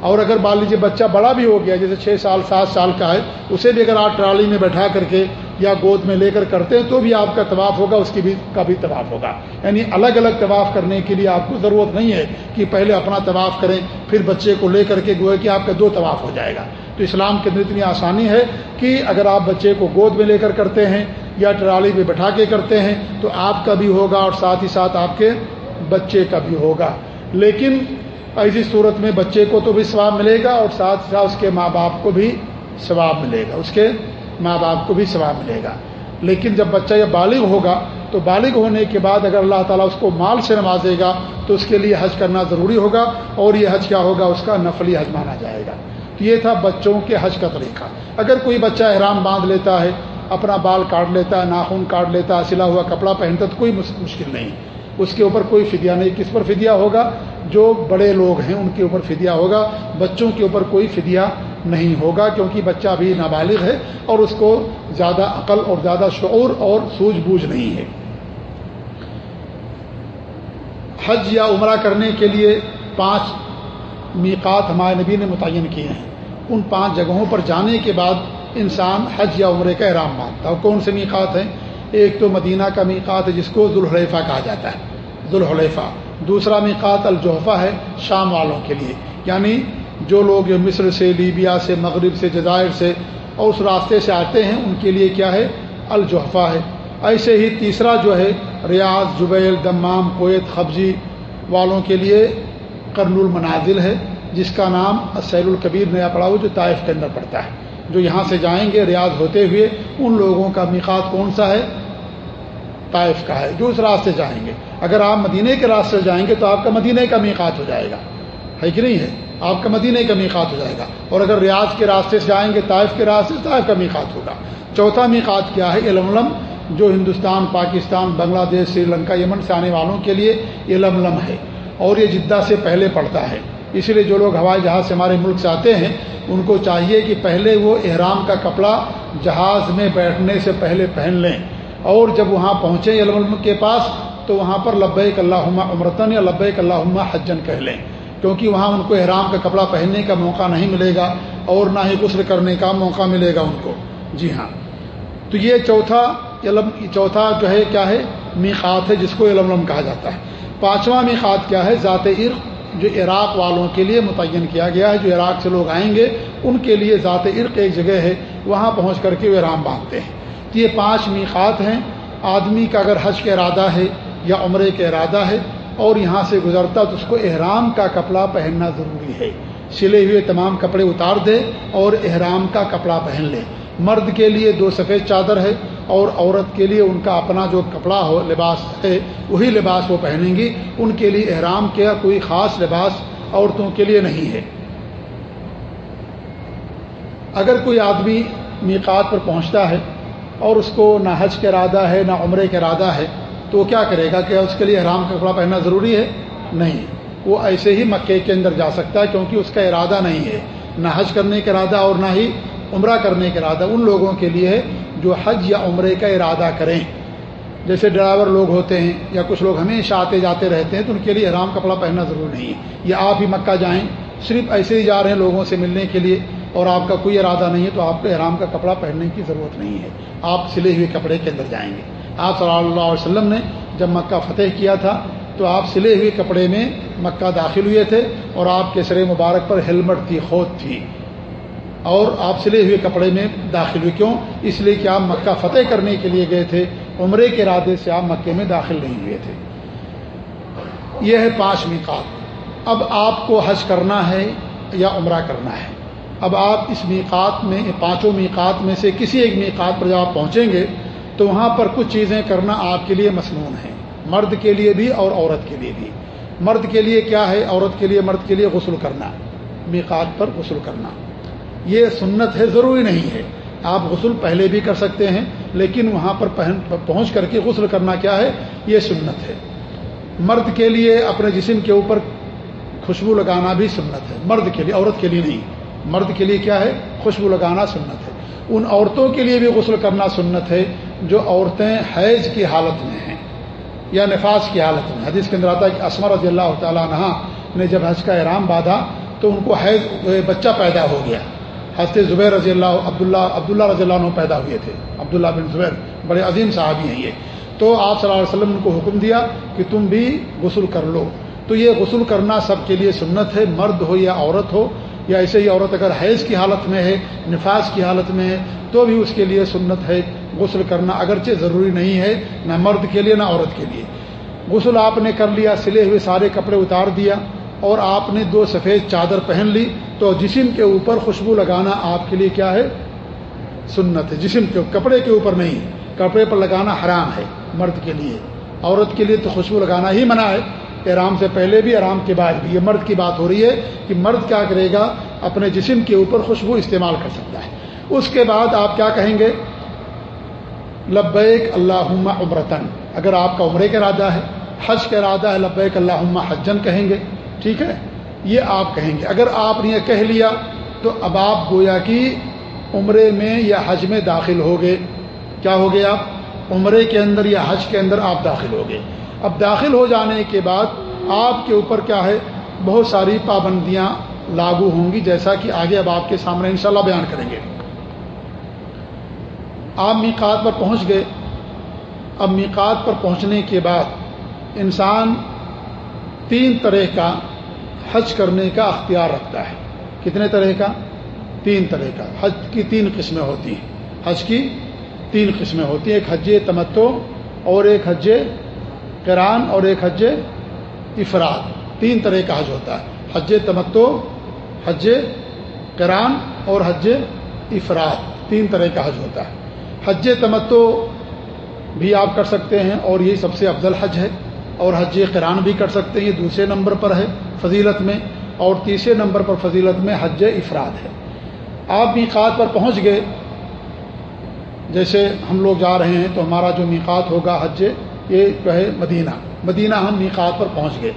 اور اگر مان لیجیے بچہ بڑا بھی ہو گیا، جیسے چھ سال، سات سال کا ہے، اسے بھی اگر آپ ٹرالی میں بیٹھا کر کے یا گود میں لے کر کرتے ہیں، تو بھی آپ کا طواف ہوگا، اس کی بھی، کا بھی طواف ہوگا۔ یعنی الگ الگ طواف کرنے کے لیے آپ کو ضرورت نہیں ہے کہ پہلے اپنا طواف کریں، پھر بچے کو لے کر کے گوئے کہ آپ کا دو طواف ہو جائے گا۔ تو اسلام کے اندر اتنی آسانی ہے کہ اگر آپ بچے کو گود میں لے کر کرتے ہیں یا ٹرالی میں بٹھا کے کرتے ہیں تو آپ کا بھی ہوگا اور ساتھ ہی ساتھ آپ کے بچے کا بھی ہوگا۔ لیکن ایسی صورت میں بچے کو تو بھی ثواب ملے گا اور ساتھ ساتھ اس کے ماں باپ کو بھی ثواب ملے گا۔ اس کے ماں باپ کو بھی ثواب ملے گا۔ لیکن جب بچہ یہ بالغ ہوگا تو بالغ ہونے کے بعد اگر اللہ تعالیٰ اس کو مال سے نوازے گا تو اس کے لیے حج کرنا ضروری ہوگا اور یہ حج کیا ہوگا؟ اس کا نفلی حج مانا جائے گا۔ تو یہ تھا بچوں کے حج کا طریقہ۔ اگر کوئی بچہ احرام باندھ لیتا ہے اپنا بال کاٹ لیتا ہے ناخن کاٹ لیتا ہے سلا ہوا کپڑا پہنتا، تو کوئی مشکل نہیں۔ اس کے اوپر کوئی فدیہ نہیں۔ کس پر فدیہ ہوگا؟ جو بڑے لوگ ہیں، ان کے اوپر فدیہ ہوگا۔ بچوں کے اوپر کوئی فدیہ نہیں ہوگا، کیونکہ بچہ بھی نابالغ ہے اور اس کو زیادہ عقل اور زیادہ شعور اور سوجھ بوجھ نہیں ہے۔ حج یا عمرہ کرنے کے لیے پانچ میقات ہمارے نبی نے متعین کیے ہیں۔ ان پانچ جگہوں پر جانے کے بعد انسان حج یا عمرے کا احرام مانتا ہے کون سے میقات ہیں؟ ایک تو مدینہ کا میقات ہے جس کو ذوالحلیفہ کہا جاتا ہے۔ ذوالحلیفہ۔ دوسرا میقات الجحفہ ہے شام والوں کے لیے۔ یعنی جو لوگ مصر سے، لیبیا سے، مغرب سے، جزائر سے اور اس راستے سے آتے ہیں، ان کے لیے کیا ہے؟ الجحفہ ہے۔ ایسے ہی تیسرا جو ہے، ریاض، جبیل، دمام، کویت خبجی والوں کے لیے کرن المنازل ہے، جس کا نام سیل القبیر نیا پڑا ہوا جو طائف کے اندر پڑتا ہے۔ جو یہاں سے جائیں گے ریاض ہوتے ہوئے، ان لوگوں کا میقات کون سا ہے؟ طائف کا ہے، جو اس راستے جائیں گے۔ اگر آپ مدینے کے راستے جائیں گے تو آپ کا مدینے کا میقات ہو جائے گا۔ ہے کہ نہیں ہے؟ آپ کا مدینہ کا میقات ہو جائے گا۔ اور اگر ریاض کے راستے سے جائیں گے، طائف کے راستے سے، طائف کا میقات ہوگا۔ چوتھا میقات کیا ہے؟ علم جو ہندوستان، پاکستان، بنگلہ دیش، سری لنکا، یمن سے آنے والوں کے لیے علم ہے۔ اور یہ جدہ سے پہلے پڑتا ہے۔ اس لیے جو لوگ ہوائی جہاز سے ہمارے ملک سے آتے ہیں، ان کو چاہیے کہ پہلے وہ احرام کا کپڑا جہاز میں بیٹھنے سے پہلے پہن لیں۔ اور جب وہاں پہنچے علم کے پاس، تو وہاں پر لبیک اللہ عمرتن یا لبیک اللہ حجن کہہ لیں۔ کیونکہ وہاں ان کو احرام کا کپڑا پہننے کا موقع نہیں ملے گا اور نہ ہی غسل کرنے کا موقع ملے گا ان کو۔ جی ہاں۔ تو یہ چوتھا علم، چوتھا جو ہے، کیا ہے؟ میقات ہے، جس کو علم کہا جاتا ہے۔ پانچواں میقات کیا ہے؟ ذات عرق۔ جو عراق والوں کے لیے متعین کیا گیا ہے، جو عراق سے لوگ آئیں گے، ان کے لیے ذات عرق ایک جگہ ہے، وہاں پہنچ کر کے وہ احرام باندھتے ہیں۔ تو یہ پانچ میقات ہیں۔ آدمی کا اگر حج کا ارادہ ہے یا عمرے کا ارادہ ہے اور یہاں سے گزرتا تو اس کو احرام کا کپڑا پہننا ضروری ہے۔ سلے ہوئے تمام کپڑے اتار دے اور احرام کا کپڑا پہن لے۔ مرد کے لیے دو سفید چادر ہے اور عورت کے لیے ان کا اپنا جو کپڑا ہو لباس ہے، وہی لباس وہ پہنیں گی۔ ان کے لیے احرام کیا، کوئی خاص لباس عورتوں کے لیے نہیں ہے۔ اگر کوئی آدمی میقات پر پہنچتا ہے اور اس کو نہ حج کا ارادہ ہے، نہ عمرے کا ارادہ ہے، تو وہ کیا کرے گا کہ اس کے لیے حرام کا کپڑا پہننا ضروری ہے؟ نہیں۔ وہ ایسے ہی مکے کے اندر جا سکتا ہے کیونکہ اس کا ارادہ نہیں ہے۔ نہ حج کرنے کا ارادہ اور نہ ہی عمرہ کرنے کا ارادہ ان لوگوں کے لیے ہے جو حج یا عمرے کا ارادہ کریں۔ جیسے ڈرائیور لوگ ہوتے ہیں یا کچھ لوگ ہمیشہ آتے جاتے رہتے ہیں تو ان کے لیے حرام کپڑا پہننا ضروری نہیں ہے۔ یا آپ ہی مکہ جائیں، صرف ایسے ہی جا رہے ہیں لوگوں سے ملنے کے لیے اور آپ کا کوئی ارادہ نہیں ہے تو آپ کو احرام کا کپڑا پہننے کی ضرورت نہیں ہے۔ آپ سلے ہوئے کپڑے کے اندر جائیں گے۔ آپ صلی اللہ علیہ وسلم نے جب مکہ فتح کیا تھا تو آپ سلے ہوئے کپڑے میں مکہ داخل ہوئے تھے اور آپ کے سر مبارک پر ہیلمٹ تھی، خود تھی۔ اور آپ سلے ہوئے کپڑے میں داخل ہوئے کیوں؟ اس لیے کہ آپ مکہ فتح کرنے کے لیے گئے تھے، عمرے کے ارادے سے آپ مکے میں داخل نہیں ہوئے تھے۔ یہ ہے پانچ میقات۔ اب آپ کو حج کرنا ہے یا عمرہ کرنا ہے؟ اب آپ اس میقات میں، پانچوں میقات میں سے کسی ایک میقات پر جب آپ پہنچیں گے، تو وہاں پر کچھ چیزیں کرنا آپ کے لیے مصنون ہے مرد کے لیے بھی اور عورت کے لیے بھی۔ مرد کے لیے کیا ہے؟ عورت کے لیے، مرد کے لیے غسل کرنا۔ میقات پر غسل کرنا۔ یہ سنت ہے، ضروری نہیں ہے۔ آپ غسل پہلے بھی کر سکتے ہیں، لیکن وہاں پر پہنچ کر کے غسل کرنا کیا ہے؟ یہ سنت ہے۔ مرد کے لیے اپنے جسم کے اوپر خوشبو لگانا بھی سنت ہے۔ مرد کے لیے، عورت کے لیے نہیں۔ مرد کے لیے کیا ہے؟ خوشبو لگانا سنت ہے۔ ان عورتوں کے لیے بھی غسل کرنا سنت ہے، جو عورتیں حیض کی حالت میں ہیں یا نفاذ کی حالت میں۔ حدیث کے اندر آتا ہے کہ اسمر رضی اللہ تعالیٰ عنہ نے جب حج کا احرام باندھا تو ان کو حیض بچہ پیدا ہو گیا۔ حضرت زبیر رضی اللہ عبداللہ عبداللہ رضی اللہ عنہ پیدا ہوئے تھے۔ عبداللہ بن زبیر بڑے عظیم صحابی ہیں یہ۔ تو آپ صلی اللہ علیہ وسلم نے کو حکم دیا کہ تم بھی غسل کر لو۔ تو یہ غسل کرنا سب کے لیے سنت ہے، مرد ہو یا عورت ہو، یا ایسے ہی عورت اگر حیض کی حالت میں ہے نفاذ کی حالت میں ہے، تو بھی اس کے لیے سنت ہے۔ غسل کرنا اگرچہ ضروری نہیں ہے، نہ مرد کے لیے، نہ عورت کے لیے۔ غسل آپ نے کر لیا، سلے ہوئے سارے کپڑے اتار دیا۔ اور آپ نے دو سفید چادر پہن لی تو جسم کے اوپر خوشبو لگانا آپ کے لیے کیا ہے؟ سنت ہے۔ جسم کے کپڑے کے اوپر نہیں، کپڑے پر لگانا حرام ہے مرد کے لیے۔ عورت کے لیے تو خوشبو لگانا ہی منع ہے۔ آرام سے پہلے بھی آرام کے بعد بھی۔ یہ مرد کی بات ہو رہی ہے کہ مرد کیا کرے گا؟ اپنے جسم کے اوپر خوشبو استعمال کر سکتا ہے۔ اس کے بعد آپ کیا کہیں گے؟ لبیک اللہ عمرتن۔ اگر آپ کا عمرے کا ارادہ ہے، حج کا ارادہ ہے، لبیک اللہ حجن کہیں گے۔ ٹھیک ہے؟ یہ آپ کہیں گے۔ اگر آپ نے یہ کہہ لیا تو اب آپ گویا کہ عمرے میں یا حج میں داخل ہو گئے کیا ہو گئے آپ؟ عمرے کے اندر یا حج کے اندر آپ داخل ہو گئے اب داخل ہو جانے کے بعد آپ کے اوپر کیا ہے؟ بہت ساری پابندیاں لاگو ہوں گی، جیسا کہ آگے اب آپ کے سامنے انشاءاللہ بیان کریں گے۔ آپ میقات پر پہنچ گئے۔ اب میقات پر پہنچنے کے بعد انسان تین طرح کا حج کرنے کا اختیار رکھتا ہے۔ کتنے طرح کا؟ تین طرح کا۔ حج کی تین قسمیں ہوتی ہیں۔ حج کی تین قسمیں ہوتی ہیں۔ ایک حج تمتو اور ایک حج کران اور ایک حج افراد۔ تین طرح کا حج ہوتا ہے۔ حج تمتو حج کران اور حج افراد۔ تین طرح کا حج ہوتا ہے۔ حج تمتو بھی آپ کر سکتے ہیں اور یہ سب سے افضل حج ہے۔ اور حج قرآن بھی کر سکتے ہیں، یہ دوسرے نمبر پر ہے فضیلت میں، اور تیسرے نمبر پر فضیلت میں حج افراد ہے۔ آپ میقات پر پہنچ گئے، جیسے ہم لوگ جا رہے ہیں تو ہمارا جو میقات ہوگا حج، یہ جو ہے مدینہ۔ مدینہ ہم میقات پر پہنچ گئے۔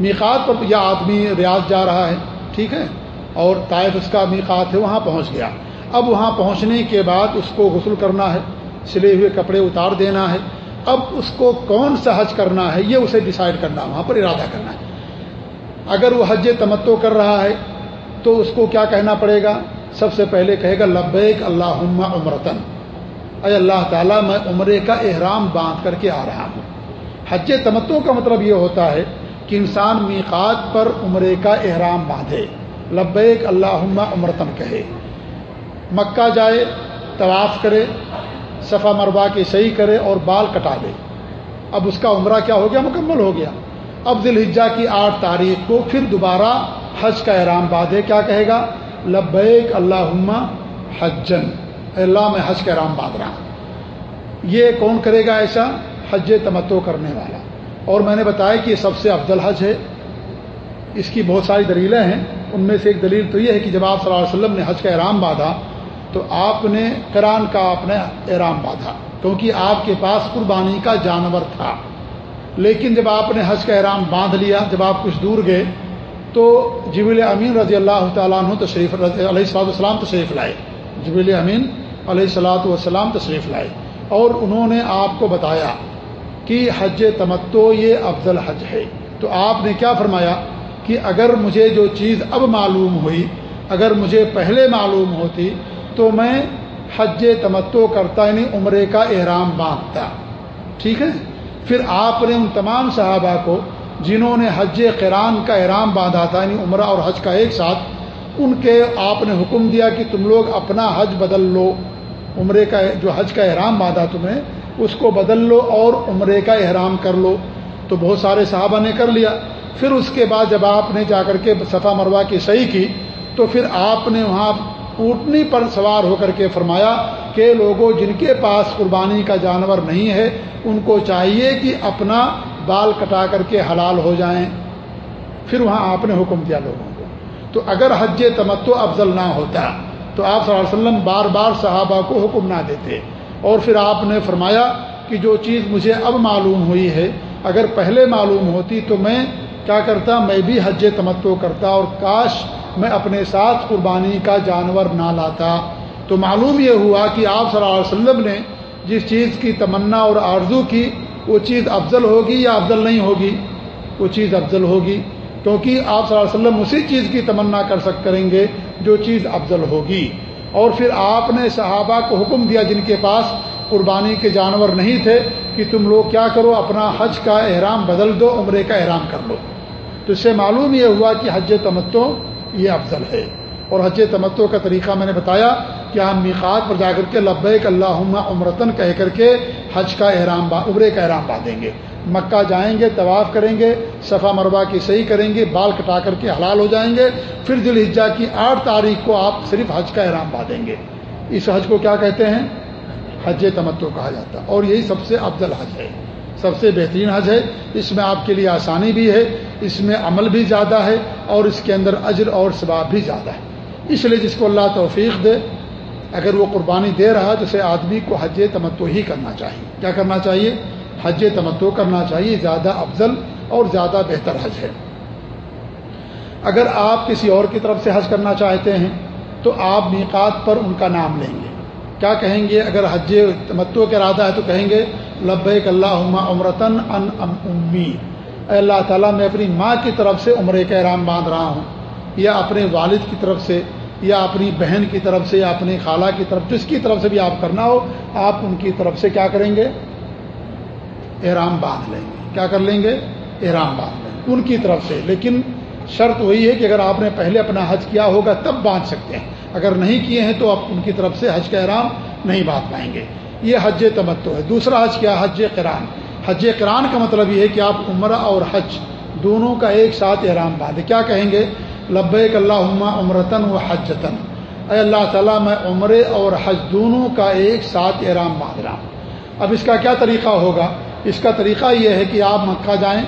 میقات پر یا آدمی ریاض جا رہا ہے، ٹھیک ہے، اور طائف اس کا میقات ہے، وہاں پہنچ گیا۔ اب وہاں پہنچنے کے بعد اس کو غسل کرنا ہے، سلے ہوئے کپڑے اتار دینا ہے۔ اب اس کو کون سا حج کرنا ہے؟ یہ اسے ڈسائڈ کرنا، وہاں پر ارادہ کرنا ہے۔ اگر وہ حج تمتو کر رہا ہے، تو اس کو کیا کہنا پڑے گا؟ سب سے پہلے کہے گا، لبیک اللہ عمرتن۔ اے اللہ تعالیٰ، میں عمرے کا احرام باندھ کر کے آ رہا ہوں۔ حج تمتو کا مطلب یہ ہوتا ہے کہ انسان میقات پر عمرے کا احرام باندھے۔ لبیک اللہ عمرتن کہے۔ مکہ جائے، طواف کرے۔ صفا مربع کی صحیح کرے اور بال کٹا دے۔ اب اس کا عمرہ کیا ہو گیا؟ مکمل ہو گیا۔ اب ذی کی آٹھ تاریخ کو پھر دوبارہ حج کا احرام باندھے کیا کہے گا؟ لبیک اللہ حجن اللہ، میں حج کا احرام باندھ رہا ہوں۔ یہ کون کرے گا ایسا؟ حج تمتو کرنے والا۔ اور میں نے بتایا کہ یہ سب سے افضل حج ہے۔ اس کی بہت ساری دلیلیں ہیں۔ ان میں سے ایک دلیل تو یہ ہے کہ جب آپ صلی اللہ علیہ وسلم نے حج کا احرام باندھا تو آپ نے کران کا اپنے احرام باندھا، کیونکہ آپ کے پاس قربانی کا جانور تھا۔ لیکن جب آپ نے حج کا احرام باندھ لیا، جب آپ کچھ دور گئے، تو جبیل امین رضی اللہ تعالیٰ عنہ تشریف علیہ السلاۃ والسلام تشریف لائے۔ جبیل امین علیہ السلاۃ والسلام تشریف لائے۔ اور انہوں نے آپ کو بتایا کہ حج تمتو یہ افضل حج ہے۔ تو آپ نے کیا فرمایا کہ اگر مجھے جو چیز اب معلوم ہوئی، اگر مجھے پہلے معلوم ہوتی تو میں حج تمتو کرتا یعنی عمرے کا احرام باندھتا۔ ٹھیک ہے جی؟ پھر آپ نے ان تمام صحابہ کو جنہوں نے حج قرآن کا احرام باندھا تھا یعنی عمرہ اور حج کا ایک ساتھ، ان کے آپ نے حکم دیا کہ تم لوگ اپنا حج بدل لو، عمرے کا جو حج کا احرام باندھا تمہیں، اس کو بدل لو اور عمرے کا احرام کر لو۔ تو بہت سارے صحابہ نے کر لیا۔ پھر اس کے بعد جب آپ نے جا کر کے صفا مروا کی صحیح کی، تو پھر آپ نے وہاں اونٹنی پر سوار ہو کر کے فرمایا کہ لوگوں جن کے پاس قربانی کا جانور نہیں ہے، ان کو چاہیے کہ اپنا بال کٹا کر کے حلال ہو جائیں۔ پھر وہاں آپ نے حکم دیا لوگوں کو۔ تو اگر حج تمتو افضل نہ ہوتا، تو آپ صلی اللہ علیہ وسلم بار بار صحابہ کو حکم نہ دیتے۔ اور پھر آپ نے فرمایا کہ جو چیز مجھے اب معلوم ہوئی ہے، اگر پہلے معلوم ہوتی تو میں کیا کرتا، میں بھی حج تمتو کرتا۔ اور کاش میں اپنے ساتھ قربانی کا جانور نہ لاتا۔ تو معلوم یہ ہوا کہ آپ صلی اللہ علیہ وسلم نے جس چیز کی تمنا اور آرزو کی، وہ چیز افضل ہوگی یا افضل نہیں ہوگی؟ وہ چیز افضل ہوگی، کیونکہ آپ صلی اللہ علیہ وسلم اسی چیز کی تمنا کر سک کریں گے جو چیز افضل ہوگی۔ اور پھر آپ نے صحابہ کو حکم دیا جن کے پاس قربانی کے جانور نہیں تھے، کہ تم لوگ کیا کرو، اپنا حج کا احرام بدل دو، عمرے کا احرام کر لو۔ تو اس سے معلوم یہ ہوا کہ حج تمتو یہ افضل ہے۔ اور حج تمتو کا طریقہ میں نے بتایا کہ ہم میقات پر جا کر کے لبیک اللہ عمرتن کہہ کر کے حج کا احرام عمرے کا احرام باندھیں گے۔ مکہ جائیں گے، طواف کریں گے، صفا مربع کی صحیح کریں گے، بال کٹا کر کے حلال ہو جائیں گے۔ پھر دل کی آٹھ تاریخ کو آپ صرف حج کا احرام باندھیں گے۔ اس حج کو کیا کہتے ہیں؟ حج تمتو کہا جاتا ہے اور یہی سب سے افضل حج ہے۔ سب سے بہترین حج ہے۔ اس میں آپ کے لیے آسانی بھی ہے، اس میں عمل بھی زیادہ ہے اور اس کے اندر اجر اور ثباب بھی زیادہ ہے۔ اس لیے جس کو اللہ توفیق دے، اگر وہ قربانی دے رہا تو اسے آدمی کو حج تمتو ہی کرنا چاہیے۔ کیا کرنا چاہیے؟ حج تمتو کرنا چاہیے، زیادہ افضل اور زیادہ بہتر حج ہے۔ اگر آپ کسی اور کی طرف سے حج کرنا چاہتے ہیں، تو آپ میقات پر ان کا نام لیں گے۔ کیا کہیں گے؟ اگر حج تمتو کا ارادہ ہے تو کہیں گے لبیک اللہ عمرتن ان امی۔ اے اللہ تعالیٰ، میں اپنی ماں کی طرف سے عمرے کا احرام باندھ رہا ہوں۔ یا اپنے والد کی طرف سے، یا اپنی بہن کی طرف سے، یا اپنی خالہ کی طرف، جس کی طرف سے بھی آپ کرنا ہو، آپ ان کی طرف سے کیا کریں گے؟ احرام باندھ لیں گے۔ کیا کر لیں گے؟ احرام باندھ لیں گے۔ ان کی طرف سے۔ لیکن شرط وہی ہے کہ اگر آپ نے پہلے اپنا حج کیا ہوگا، تب باندھ سکتے ہیں۔ اگر نہیں کیے ہیں، تو آپ ان کی طرف سے حج کا احرام نہیں باندھ پائیں گے۔ یہ حج تمتو ہے۔ دوسرا حج کیا؟ حج قرآن۔ حج قرآن کا مطلب یہ ہے کہ آپ عمرہ اور حج دونوں کا ایک ساتھ احرام باندھیں۔ کیا کہیں گے؟ لبیک اللہ عمرتن و حجتن۔ اے اللہ تعالیٰ، میں عمرے اور حج دونوں کا ایک ساتھ احرام باندھ رہا ہوں۔ اب اس کا کیا طریقہ ہوگا؟ اس کا طریقہ یہ ہے کہ آپ مکہ جائیں۔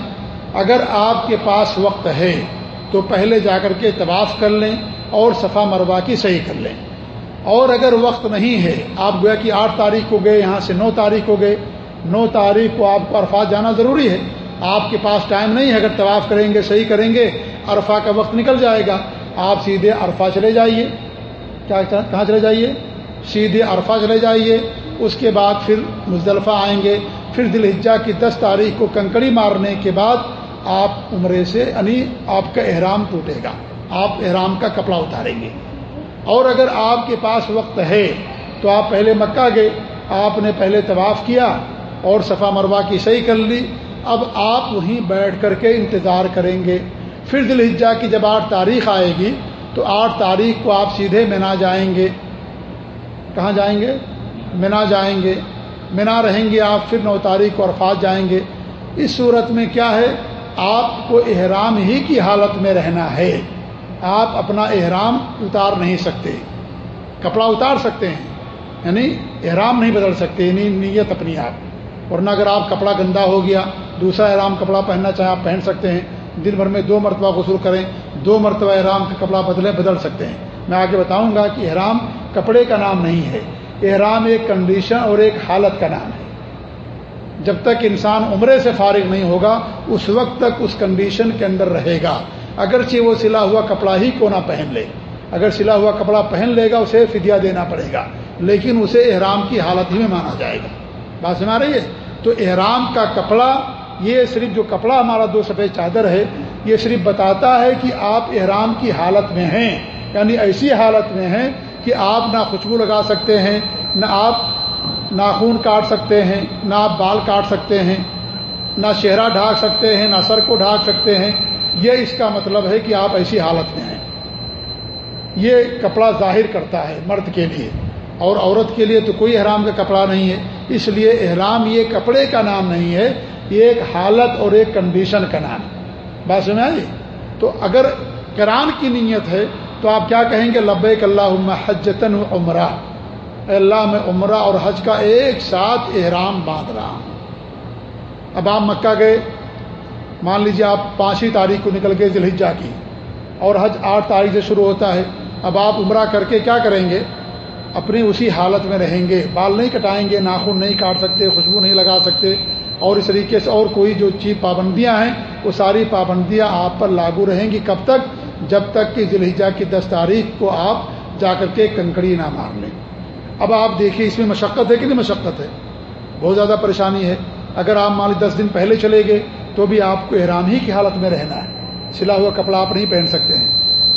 اگر آپ کے پاس وقت ہے تو پہلے جا کر کے طواف کر لیں اور صفا مروا کی صحیح کر لیں۔ اور اگر وقت نہیں ہے، آپ گویا کہ آٹھ تاریخ کو گئے، یہاں سے نو تاریخ کو گئے، نو تاریخ کو آپ کو عرفات جانا ضروری ہے۔ آپ کے پاس ٹائم نہیں ہے، اگر طواف کریں گے، صحیح کریں گے، عرفہ کا وقت نکل جائے گا۔ آپ سیدھے عرفہ چلے جائیے۔ کیا کہاں چلے جائیے؟ سیدھے عرفہ چلے جائیے۔ اس کے بعد پھر مزدلفہ آئیں گے۔ پھر دلحجہ کی دس تاریخ کو کنکڑی مارنے کے بعد آپ عمرے سے یعنی آپ کا احرام ٹوٹے گا۔ آپ احرام کا کپڑا اتاریں گے۔ اور اگر آپ کے پاس وقت ہے تو آپ پہلے مکہ گئے، آپ نے پہلے طواف کیا اور صفا مروا کی صحیح کر لی۔ اب آپ وہیں بیٹھ کر کے انتظار کریں گے۔ پھر دلحجہ کی جب آٹھ تاریخ آئے گی تو آٹھ تاریخ کو آپ سیدھے منا جائیں گے۔ کہاں جائیں گے؟ منا جائیں گے۔ منا رہیں گے آپ، پھر نو تاریخ کو عرفات جائیں گے۔ اس صورت میں کیا ہے؟ آپ کو احرام ہی کی حالت میں رہنا ہے۔ آپ اپنا احرام اتار نہیں سکتے۔ کپڑا اتار سکتے ہیں یعنی احرام نہیں بدل سکتے یعنی نیت اپنی آپ۔ ورنہ اگر آپ کپڑا گندا ہو گیا، دوسرا احرام کپڑا پہننا چاہیں آپ پہن سکتے ہیں۔ دن بھر میں دو مرتبہ غسل کریں، دو مرتبہ احرام کا کپڑا بدلیں بدل سکتے ہیں۔ میں آگے بتاؤں گا کہ احرام کپڑے کا نام نہیں ہے۔ احرام ایک کنڈیشن اور ایک حالت کا نام ہے۔ جب تک انسان عمرے سے فارغ نہیں ہوگا، اس وقت تک اس کنڈیشن کے اندر رہے گا۔ اگرچہ وہ سلا ہوا کپڑا ہی کو نہ پہن لے۔ اگر سلا ہوا کپڑا پہن لے گا، اسے فدیہ دینا پڑے گا۔ لیکن اسے احرام کی حالت ہی میں مانا جائے گا۔ بات سنا رہی ہے؟ تو احرام کا کپڑا، یہ صرف جو کپڑا ہمارا دو سفید چادر ہے، یہ صرف بتاتا ہے کہ آپ احرام کی حالت میں ہیں۔ یعنی ایسی حالت میں ہیں کہ آپ نہ خوشبو لگا سکتے ہیں، نہ آپ ناخون کاٹ سکتے ہیں، نہ آپ بال کاٹ سکتے ہیں، نہ چہرہ ڈھانک سکتے ہیں، نہ سر کو ڈھانک سکتے ہیں۔ یہ اس کا مطلب ہے کہ آپ ایسی حالت میں ہیں۔ یہ کپڑا ظاہر کرتا ہے مرد کے لیے، اور عورت کے لیے تو کوئی احرام کا کپڑا نہیں ہے۔ اس لیے احرام یہ کپڑے کا نام نہیں ہے، یہ ایک حالت اور ایک کنڈیشن کا نام بات سمجھا جی؟ تو اگر کران کی نیت ہے تو آپ کیا کہیں گے؟ لبیک اللہ حجتن عمرہ۔ اللہ، میں عمرہ اور حج کا ایک ساتھ احرام باندھ رہا ہوں۔ اب آپ مکہ گئے مان لیجیے آپ پانچ ہی تاریخ کو نکل گئے ذلحجہ کی اور حج آٹھ تاریخ سے شروع ہوتا ہے اب آپ عمرہ کر کے کیا کریں گے؟ اپنی اسی حالت میں رہیں گے، بال نہیں کٹائیں گے، ناخن نہیں کاٹ سکتے، خوشبو نہیں لگا سکتے اور اس طریقے سے اور کوئی جو چیز پابندیاں ہیں، وہ ساری پابندیاں آپ پر لاگو رہیں گی کب تک؟ جب تک کہ ذلحجہ کی دس تاریخ کو آپ جا کر کے کنکڑی نہ مار لیں۔ اب آپ دیکھیے، اس میں مشقت ہے کہ نہیں مشقت ہے؟ بہت زیادہ پریشانی ہے۔ اگر آپ مان دس دن پہلے چلے گئے تو بھی آپ کو احرام ہی کی حالت میں رہنا ہے۔ سلا ہوا کپڑا آپ نہیں پہن سکتے ہیں۔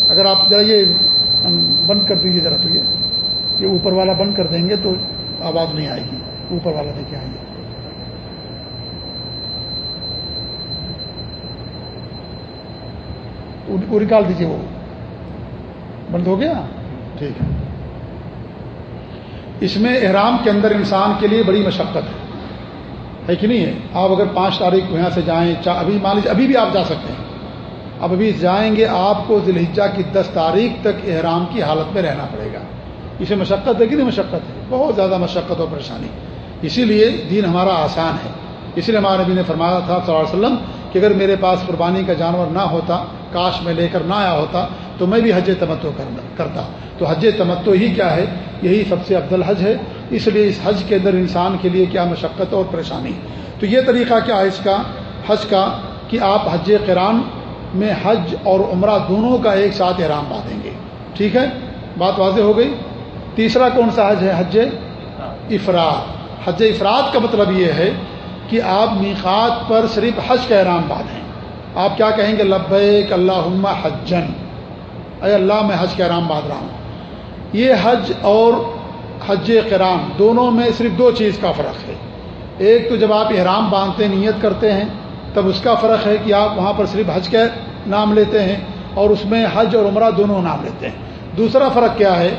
اگر آپ ذرا یہ بند کر دیجیے ذرا تو یہ یہ اوپر والا بند کر دیں گے تو آواز نہیں آئے گی۔ اوپر والا دیکھے آئیں گے وہ نکال دیجیے وہ۔ بند ہو گیا؟ ٹھیک ہے۔ اس میں احرام کے اندر انسان کے لیے بڑی مشقت ہے۔ ہے کہ نہیں؟ ہے آپ اگر پانچ تاریخ کو یہاں سے جائیں ابھی مان لیجیے، ابھی بھی آپ جا سکتے ہیں۔ اب ابھی جائیں گے، آپ کو ذلحجہ کی دس تاریخ تک احرام کی حالت میں رہنا پڑے گا۔ اسے مشقت ہے کہ نہیں مشقت ہے؟ بہت زیادہ مشقت اور پریشانی۔ اسی لیے دین ہمارا آسان ہے۔ اسی لیے ہمارے نبی نے فرمایا تھا صلی اللہ علیہ وسلم کہ اگر میرے پاس قربانی کا جانور نہ ہوتا، کاش میں لے کر نہ آیا ہوتا، تو میں بھی حج تمتو کرتا۔ تو حج تمتو ہی کیا ہے؟ یہی سب سے افضل حج ہے۔ اس لیے اس حج کے اندر انسان کے لیے کیا مشقت اور پریشانی تو یہ طریقہ کیا ہے اس کا؟ حج کا کہ آپ حج کران میں حج اور عمرہ دونوں کا ایک ساتھ احرام باندھیں گے۔ ٹھیک ہے؟ بات واضح ہو گئی؟ تیسرا کون سا حج ہے؟ حج افراد۔ حج افراد کا مطلب یہ ہے کہ آپ میقات پر صرف حج کا احرام باندھیں۔ آپ کیا کہیں گے؟ لبیک اللہ حجن اے اللہ، میں حج کا احرام باندھ رہا ہوں۔ یہ حج اور حج کرام دونوں میں صرف دو چیز کا فرق ہے۔ ایک تو جب آپ احرام باندھتے، نیت کرتے ہیں، تب اس کا فرق ہے کہ آپ وہاں پر صرف حج کا نام لیتے ہیں اور اس میں حج اور عمرہ دونوں نام لیتے ہیں۔ دوسرا فرق کیا ہے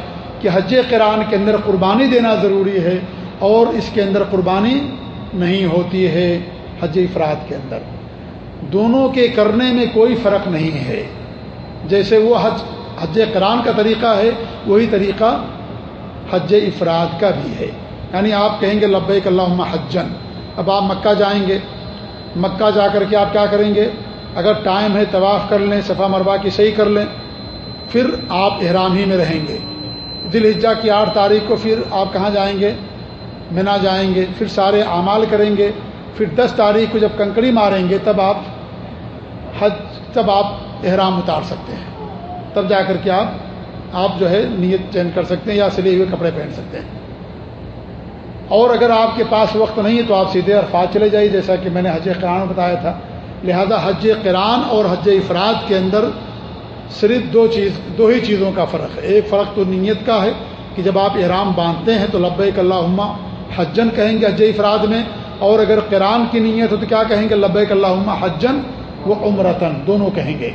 کہ حج قرآن کے اندر قربانی دینا ضروری ہے اور اس کے اندر قربانی نہیں ہوتی ہے حج افراد کے اندر۔ دونوں کے کرنے میں کوئی فرق نہیں ہے۔ جیسے وہ حج حج قرآن کا طریقہ ہے، وہی طریقہ حج افراد کا بھی ہے۔ یعنی آپ کہیں گے لبیک اللہ حجن اب آپ مکہ جائیں گے۔ مکہ جا کر کے آپ کیا کریں گے؟ اگر ٹائم ہے طواف کر لیں، صفا مروا کی صحیح کر لیں، پھر آپ احرام ہی میں رہیں گے۔ دل ہجا کی آٹھ تاریخ کو پھر آپ کہاں جائیں گے؟ منا جائیں گے۔ پھر سارے اعمال کریں گے۔ پھر دس تاریخ کو جب کنکڑی ماریں گے، تب آپ حج، تب آپ احرام اتار سکتے ہیں۔ تب جا کر کے آپ آپ جو ہے نیت چینج کر سکتے ہیں یا سلے ہوئے کپڑے پہن سکتے ہیں۔ اور اگر آپ کے پاس وقت نہیں ہے تو آپ سیدھے عرفات چلے جائیے، جیسا کہ میں نے حج قرآن بتایا تھا۔ لہذا حج قرآن اور حج افراد کے اندر صرف دو چیز، دو ہی چیزوں کا فرق ہے۔ ایک فرق تو نیت کا ہے کہ جب آپ احرام باندھتے ہیں تو لبیک اللہ حجن کہیں گے حج افراد میں، اور اگر قرآن کی نیت ہو تو کیا کہیں گے؟ لبیک اللہ حجن و عمرتن دونوں کہیں گے۔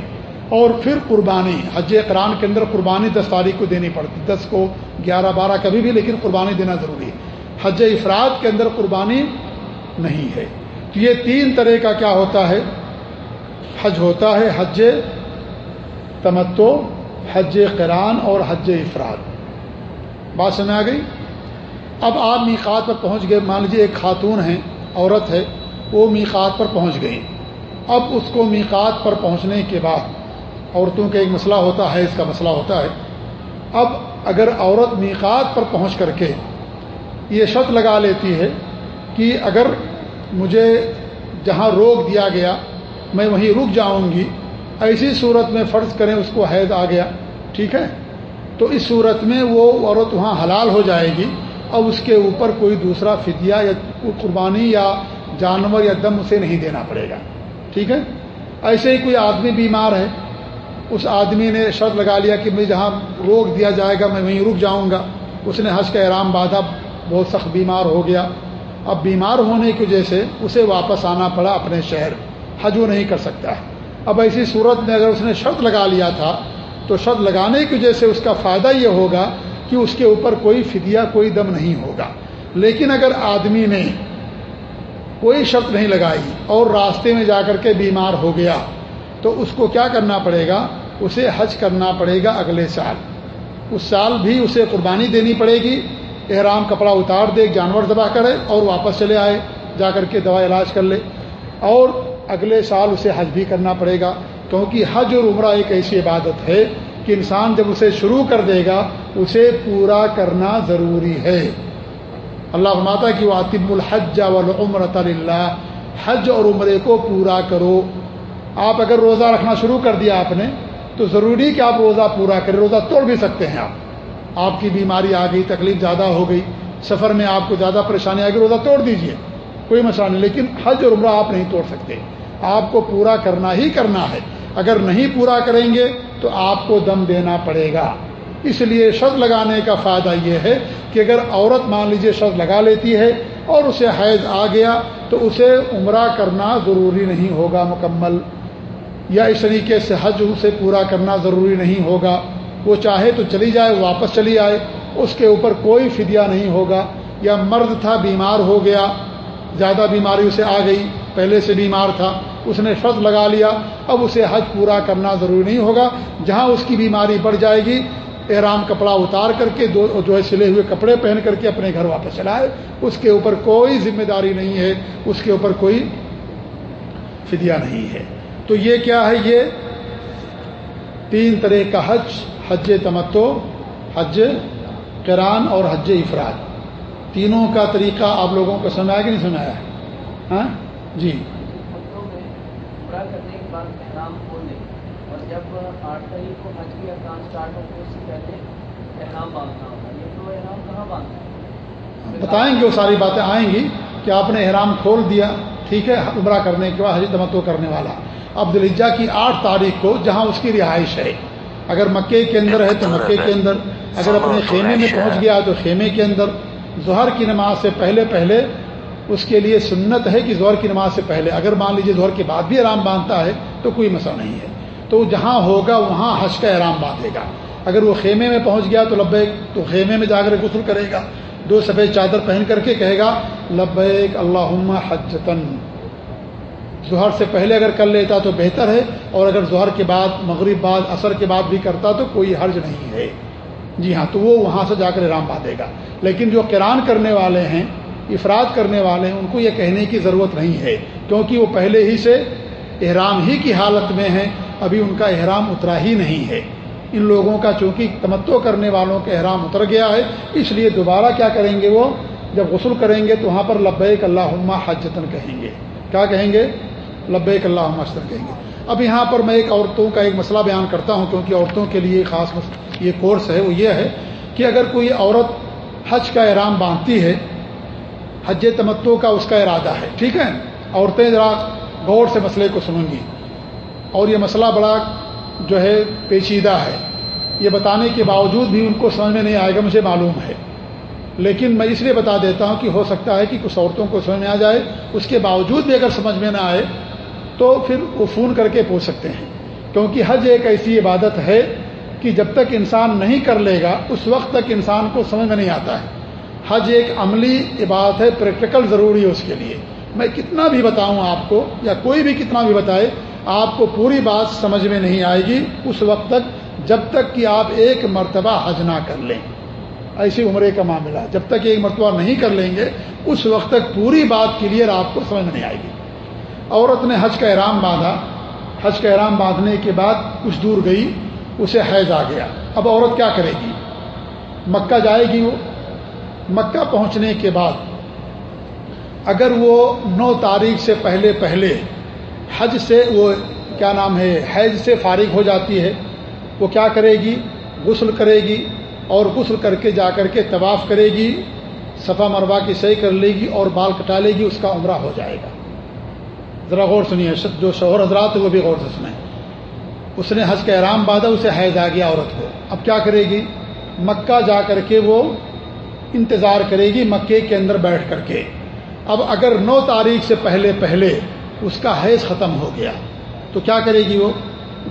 اور پھر قربانی، حج قرآن کے اندر قربانی دس تاریخ کو دینی پڑتی، دس کو گیارہ بارہ کبھی بھی، لیکن قربانی دینا ضروری ہے۔ حج افراد کے اندر قربانی نہیں ہے۔ تو یہ تین طرح کا کیا ہوتا ہے؟ حج ہوتا ہے حج تمتو حج قران اور حج افراد۔ بات سمجھ آ گئی؟ اب آپ میقات پر پہنچ گئے، مان لیجیے ایک خاتون ہے عورت ہے، وہ میقات پر پہنچ گئی اب اس کو میقات پر پہنچنے کے بعد عورتوں کا ایک مسئلہ ہوتا ہے، اس کا مسئلہ ہوتا ہے۔ اب اگر عورت میقات پر پہنچ کر کے یہ شرط لگا لیتی ہے کہ اگر مجھے جہاں روک دیا گیا، میں وہیں رک جاؤں گی، ایسی صورت میں فرض کریں اس کو حید آ گیا، ٹھیک ہے؟ تو اس صورت میں وہ عورت وہاں حلال ہو جائے گی۔ اب اس کے اوپر کوئی دوسرا فدیہ یا قربانی یا جانور یا دم اسے نہیں دینا پڑے گا۔ ٹھیک ہے؟ ایسے ہی کوئی آدمی بیمار ہے اس آدمی نے شرط لگا لیا کہ مجھے جہاں روک دیا جائے گا، میں وہیں رک جاؤں گا۔ اس نے حج کا احرام باندھا، بہت سخت بیمار ہو گیا۔ اب بیمار ہونے کی وجہ سے اسے واپس آنا پڑا اپنے شہر۔ حج وہ نہیں کر سکتا اب ایسی صورت میں اگر اس نے شرط لگا لیا تھا، تو شرط لگانے کی وجہ سے اس کا فائدہ یہ ہوگا کہ اس کے اوپر کوئی فدیہ، کوئی دم نہیں ہوگا۔ لیکن اگر آدمی نے کوئی شرط نہیں لگائی اور راستے میں جا کر کے بیمار ہو گیا تو اس کو کیا کرنا پڑے گا؟ اسے حج کرنا پڑے گا اگلے سال۔ اس سال بھی اسے قربانی دینی پڑے گی۔ احرام کپڑا اتار دے، جانور دبا کرے اور واپس چلے آئے، جا کر کے دوا علاج کر لے۔ اور اگلے سال اسے حج بھی کرنا پڑے گا۔ کیونکہ حج اور عمرہ ایک ایسی عبادت ہے کہ انسان جب اسے شروع کر دے گا، اسے پورا کرنا ضروری ہے۔ اللہ ماتا کی واطب الحج والعمرۃ اللہ حج اور عمرے کو پورا کرو۔ آپ اگر روزہ رکھنا شروع کر دیا آپ نے، تو ضروری کہ آپ روزہ پورا کریں، روزہ توڑ بھی سکتے ہیں آپ۔ آپ کی بیماری آ گئی، تکلیف زیادہ ہو گئی، سفر میں آپ کو زیادہ پریشانی آ گئی، روزہ توڑ دیجیے، کوئی مسئلہ نہیں۔ لیکن حج اور عمرہ آپ نہیں توڑ سکتے۔ آپ کو پورا کرنا ہی کرنا ہے۔ اگر نہیں پورا کریں گے تو آپ کو دم دینا پڑے گا۔ اس لیے شرط لگانے کا فائدہ یہ ہے کہ اگر عورت مان لیجیے شرط لگا لیتی ہے اور اسے حیض آ گیا، تو اسے عمرہ کرنا ضروری نہیں ہوگا مکمل۔ یا اس طریقے سے حج اسے پورا کرنا ضروری نہیں ہوگا۔ وہ چاہے تو چلی جائے، واپس چلی آئے، اس کے اوپر کوئی فدیہ نہیں ہوگا۔ یا مرد تھا، بیمار ہو گیا، زیادہ بیماری اسے آ گئی، پہلے سے بیمار تھا، اس نے شرط لگا لیا، اب اسے حج پورا کرنا ضروری نہیں ہوگا۔ جہاں اس کی بیماری بڑھ جائے گی، احرام کپڑا اتار کر کے، دو جو ہے سلے ہوئے کپڑے پہن کر کے اپنے گھر واپس چلائے اس کے اوپر کوئی ذمہ داری نہیں ہے، اس کے اوپر کوئی فدیہ نہیں ہے۔ تو یہ کیا ہے یہ؟ تین طرح کا حج حج تمتو حج کران اور حج افراد۔ تینوں کا طریقہ آپ لوگوں کو سمجھایا کہ نہیں سمجھایا؟ ہاں؟ جی۔ بتائیں گے وہ ساری باتیں آئیں گی کہ آپ نے احرام کھول دیا، ٹھیک ہے، عمرہ کرنے کے بعد حج تمتو کرنے والا۔ اب کی آٹھ تاریخ کو جہاں اس کی رہائش ہے۔ اگر مکے کے اندر ہے تو مکے کے اندر، اگر اپنے خیمے میں پہنچ گیا تو خیمے کے اندر۔ ظہر کی نماز سے پہلے پہلے اس کے لیے سنت ہے کہ ظہر کی نماز سے پہلے۔ اگر مان لیجیے ظہر کے بعد بھی آرام باندھتا ہے تو کوئی مسئلہ نہیں ہے۔ تو جہاں ہوگا وہاں حج کا احرام باندھے گا۔ اگر وہ خیمے میں پہنچ گیا تو لبیک، تو خیمے میں جا کر غسل کرے گا۔ دو سفید چادر پہن کر کے کہے گا، لبیک اللہ حجتن۔ ظہر سے پہلے اگر کر لیتا تو بہتر ہے اور اگر ظہر کے بعد مغرب بعد اثر کے بعد بھی کرتا تو کوئی حرج نہیں ہے۔ جی۔ ہاں تو وہ وہاں سے جا کر احرام باندھے گا۔ لیکن جو کران کرنے والے ہیں افراد کرنے والے ہیں ان کو یہ کہنے کی ضرورت نہیں ہے کیونکہ وہ پہلے ہی سے احرام ہی کی حالت میں ہیں ابھی ان کا احرام اترا ہی نہیں ہے۔ ان لوگوں کا چونکہ تمتو کرنے والوں کا احرام اتر گیا ہے اس لیے دوبارہ کیا کریں گے وہ؟ جب غسل کریں گے تو وہاں پر لبیک اللہ حجتن کہیں گے۔ کیا کہیں گے؟ لبیک اللہ حجتن کہیں گے۔ اب یہاں پر میں ایک عورتوں کا ایک مسئلہ بیان کرتا ہوں، کیونکہ عورتوں کے لیے خاص یہ کورس ہے، وہ یہ ہے کہ اگر کوئی عورت حج کا احرام باندھتی ہے، حج تمتو کا اس کا ارادہ ہے، ٹھیک ہے؟ عورتیں ذرا غور سے مسئلے کو سنیں گی۔ اور یہ مسئلہ بڑا جو ہے پیچیدہ ہے۔ یہ بتانے کے باوجود بھی ان کو سمجھ میں نہیں آئے گا، مجھے معلوم ہے۔ لیکن میں اس لیے بتا دیتا ہوں کہ ہو سکتا ہے کہ کچھ عورتوں کو سمجھ میں آ جائے، اس کے باوجود بھی اگر سمجھ میں نہ آئے تو پھر وہ فون کر کے پوچھ سکتے ہیں۔ کیونکہ حج ایک ایسی عبادت ہے کہ جب تک انسان نہیں کر لے گا، اس وقت تک انسان کو سمجھ میں نہیں آتا ہے۔ حج ایک عملی عبادت ہے پریکٹیکل ضروری ہے اس کے لیے۔ میں کتنا بھی بتاؤں آپ کو، یا کوئی بھی کتنا بھی بتائے، آپ کو پوری بات سمجھ میں نہیں آئے گی۔ اس وقت تک، جب تک کہ آپ ایک مرتبہ حج نہ کر لیں۔ ایسی عمرے کا معاملہ جب تک ایک مرتبہ نہیں کر لیں گے، اس وقت تک پوری بات کلیئر آپ کو سمجھ میں نہیں آئے گی۔ عورت نے حج کا احرام باندھا۔ حج کا احرام باندھنے کے بعد کچھ دور گئی، اسے حیض آ گیا۔ اب عورت کیا کرے گی؟ مکہ جائے گی وہ۔ مکہ پہنچنے کے بعد اگر وہ نو تاریخ سے پہلے پہلے حج سے وہ کیا نام ہے حج سے فارغ ہو جاتی ہے، وہ کیا کرے گی؟ غسل کرے گی اور غسل کر کے جا کر کے طواف کرے گی، صفا مروا کی صحیح کر لے گی اور بال کٹا لے گی، اس کا عمرہ ہو جائے گا۔ ذرا غور سنیے جو شوہر حضرات وہ بھی غور سے سنیں۔ اس نے حج کا احرام باندھا، اسے حیض آ گیا عورت کو۔ اب کیا کرے گی؟ مکہ جا کر کے وہ انتظار کرے گی مکے کے اندر بیٹھ کر کے۔ اب اگر نو تاریخ سے پہلے پہلے اس کا حیض ختم ہو گیا، تو کیا کرے گی وہ؟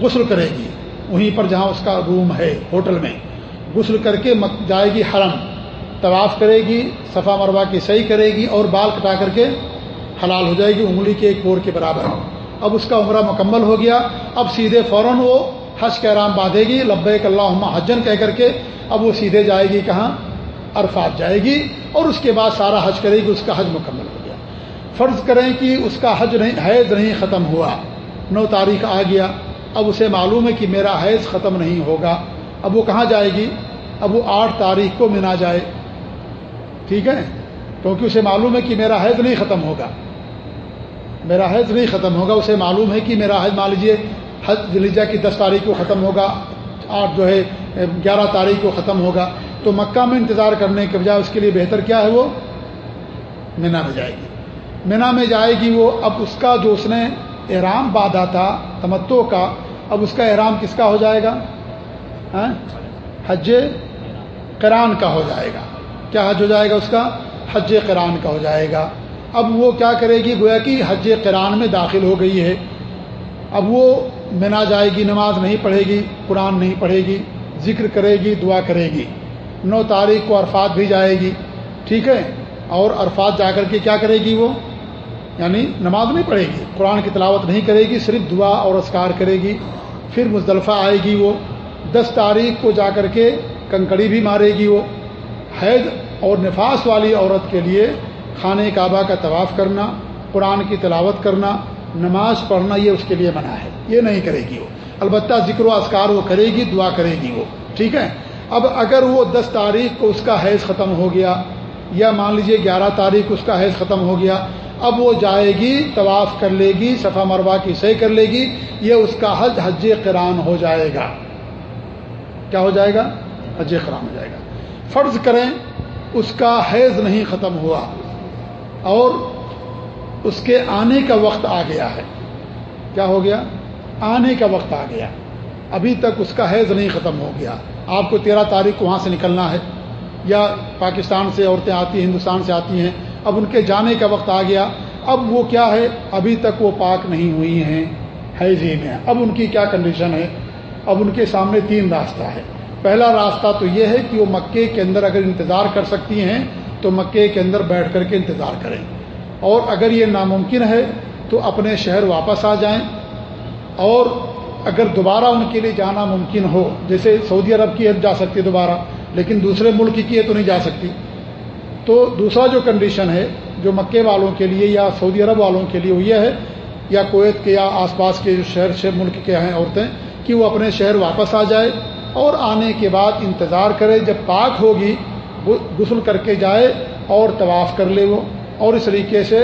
غسل کرے گی۔ وہیں پر جہاں اس کا روم ہے، ہوٹل میں۔ غسل کر کے جائے گی حرم۔ طواف کرے گی، صفا مروا کی صحیح کرے گی اور بال کٹا کر کے حلال ہو جائے گی، انگلی کے ایک کور کے برابر۔ اب اس کا عمرہ مکمل ہو گیا۔ اب سیدھے فوراً وہ حج کے آرام باندھے گی۔ لبیک اللہ حجن کہہ کر کے اب وہ سیدھے جائے گی کہاں؟ عرفات جائے گی اور اس کے بعد سارا حج کرے گی، اس کا حج مکمل ہو گیا۔ فرض کریں کہ اس کا حج نہیں، حیض نہیں ختم ہوا۔ نو تاریخ آ گیا۔ اب اسے معلوم ہے کہ میرا حیض ختم نہیں ہوگا۔ اب وہ کہاں جائے گی؟ اب وہ آٹھ تاریخ کو منا جائے۔ ٹھیک ہے؟ کیونکہ اسے معلوم ہے کہ میرا حیض نہیں ختم ہوگا۔ میرا حیض نہیں ختم ہوگا، اسے معلوم ہے کہ میرا حیض مان لیجیے حج دلیجا کی دس تاریخ کو ختم ہوگا، آٹھ جو ہے، گیارہ تاریخ کو ختم ہوگا۔ تو مکہ میں انتظار کرنے کے بجائے اس کے لیے بہتر کیا ہے وہ؟ مینا میں جائے گی۔ مینا میں جائے گی وہ، اب اس کا جو اس نے احرام باندھا تھا تمتو کا، اب اس کا احرام کس کا ہو جائے گا؟ ہاں؟ حج کران کا ہو جائے گا۔ کیا حج ہو جائے گا اس کا؟ حج کران کا ہو جائے گا۔ اب وہ کیا کرے گی؟ گویا کہ حج کران میں داخل ہو گئی ہے۔ اب وہ منا جائے گی، نماز نہیں پڑھے گی، قرآن نہیں پڑھے گی، ذکر کرے گی، دعا کرے گی۔ نو تاریخ کو عرفات بھی جائے گی۔ ٹھیک ہے؟ اور عرفات جا کر کے کیا کرے گی وہ؟ یعنی نماز نہیں پڑھے گی۔ قرآن کی تلاوت نہیں کرے گی، صرف دعا اور اسکار کرے گی۔ پھر مزدلفہ آئے گی وہ۔ دس تاریخ کو جا کر کے کنکڑی بھی مارے گی وہ۔ حید اور نفاس والی عورت کے لیے خانہ کعبہ کا طواف کرنا، قرآن کی تلاوت کرنا، نماز پڑھنا، یہ اس کے لیے منع ہے۔ یہ نہیں کرے گی وہ۔ البتہ ذکر و اسکار وہ کرے گی، دعا کرے گی وہ۔ ٹھیک ہے؟ اب اگر وہ دس تاریخ کو اس کا حیض ختم ہو گیا، یا مان لیجیے گیارہ تاریخ اس کا حیض ختم ہو گیا، اب وہ جائے گی، طواف کر لے گی صفا مروا کی صحیح کر لے گی، یہ اس کا حج حج قرآن ہو جائے گا۔ کیا ہو جائے گا؟ حج قرآن ہو جائے گا۔ فرض کریں، اس کا حیض نہیں ختم ہوا۔ اور اس کے آنے کا وقت آ گیا ہے۔ کیا ہو گیا؟ آنے کا وقت آ گیا۔ ابھی تک اس کا حیض نہیں ختم ہو گیا۔ آپ کو تیرہ تاریخ کو وہاں سے نکلنا ہے۔ یا پاکستان سے عورتیں آتی ہیں، ہندوستان سے آتی ہیں۔ اب ان کے جانے کا وقت آ گیا۔ اب وہ کیا ہے؟ ابھی تک وہ پاک نہیں ہوئی ہیں۔ حیض ہی میں۔ اب ان کی کیا کنڈیشن ہے؟ اب ان کے سامنے تین راستہ ہے۔ پہلا راستہ تو یہ ہے کہ وہ مکے کے اندر اگر انتظار کر سکتی ہیں تو مکے کے اندر بیٹھ کر کے انتظار کریں۔ اور اگر یہ ناممکن ہے تو اپنے شہر واپس آ جائیں۔ اور اگر دوبارہ ان کے لیے جانا ممکن ہو، جیسے سعودی عرب کی ہے جا سکتی ہے دوبارہ، لیکن دوسرے ملک کی ہے تو نہیں جا سکتی۔ تو دوسرا جو کنڈیشن ہے، جو مکے والوں کے لیے یا سعودی عرب والوں کے لیے وہ یہ ہے، یا کویت کے یا آس پاس کے جو شہر شہر ملک کے ہیں عورتیں، کہ وہ اپنے شہر واپس آ جائے اور آنے کے بعد انتظار کرے۔ جب پاک ہوگی غسل کر کے جائے اور طواف کر لے وہ۔ اور اس طریقے سے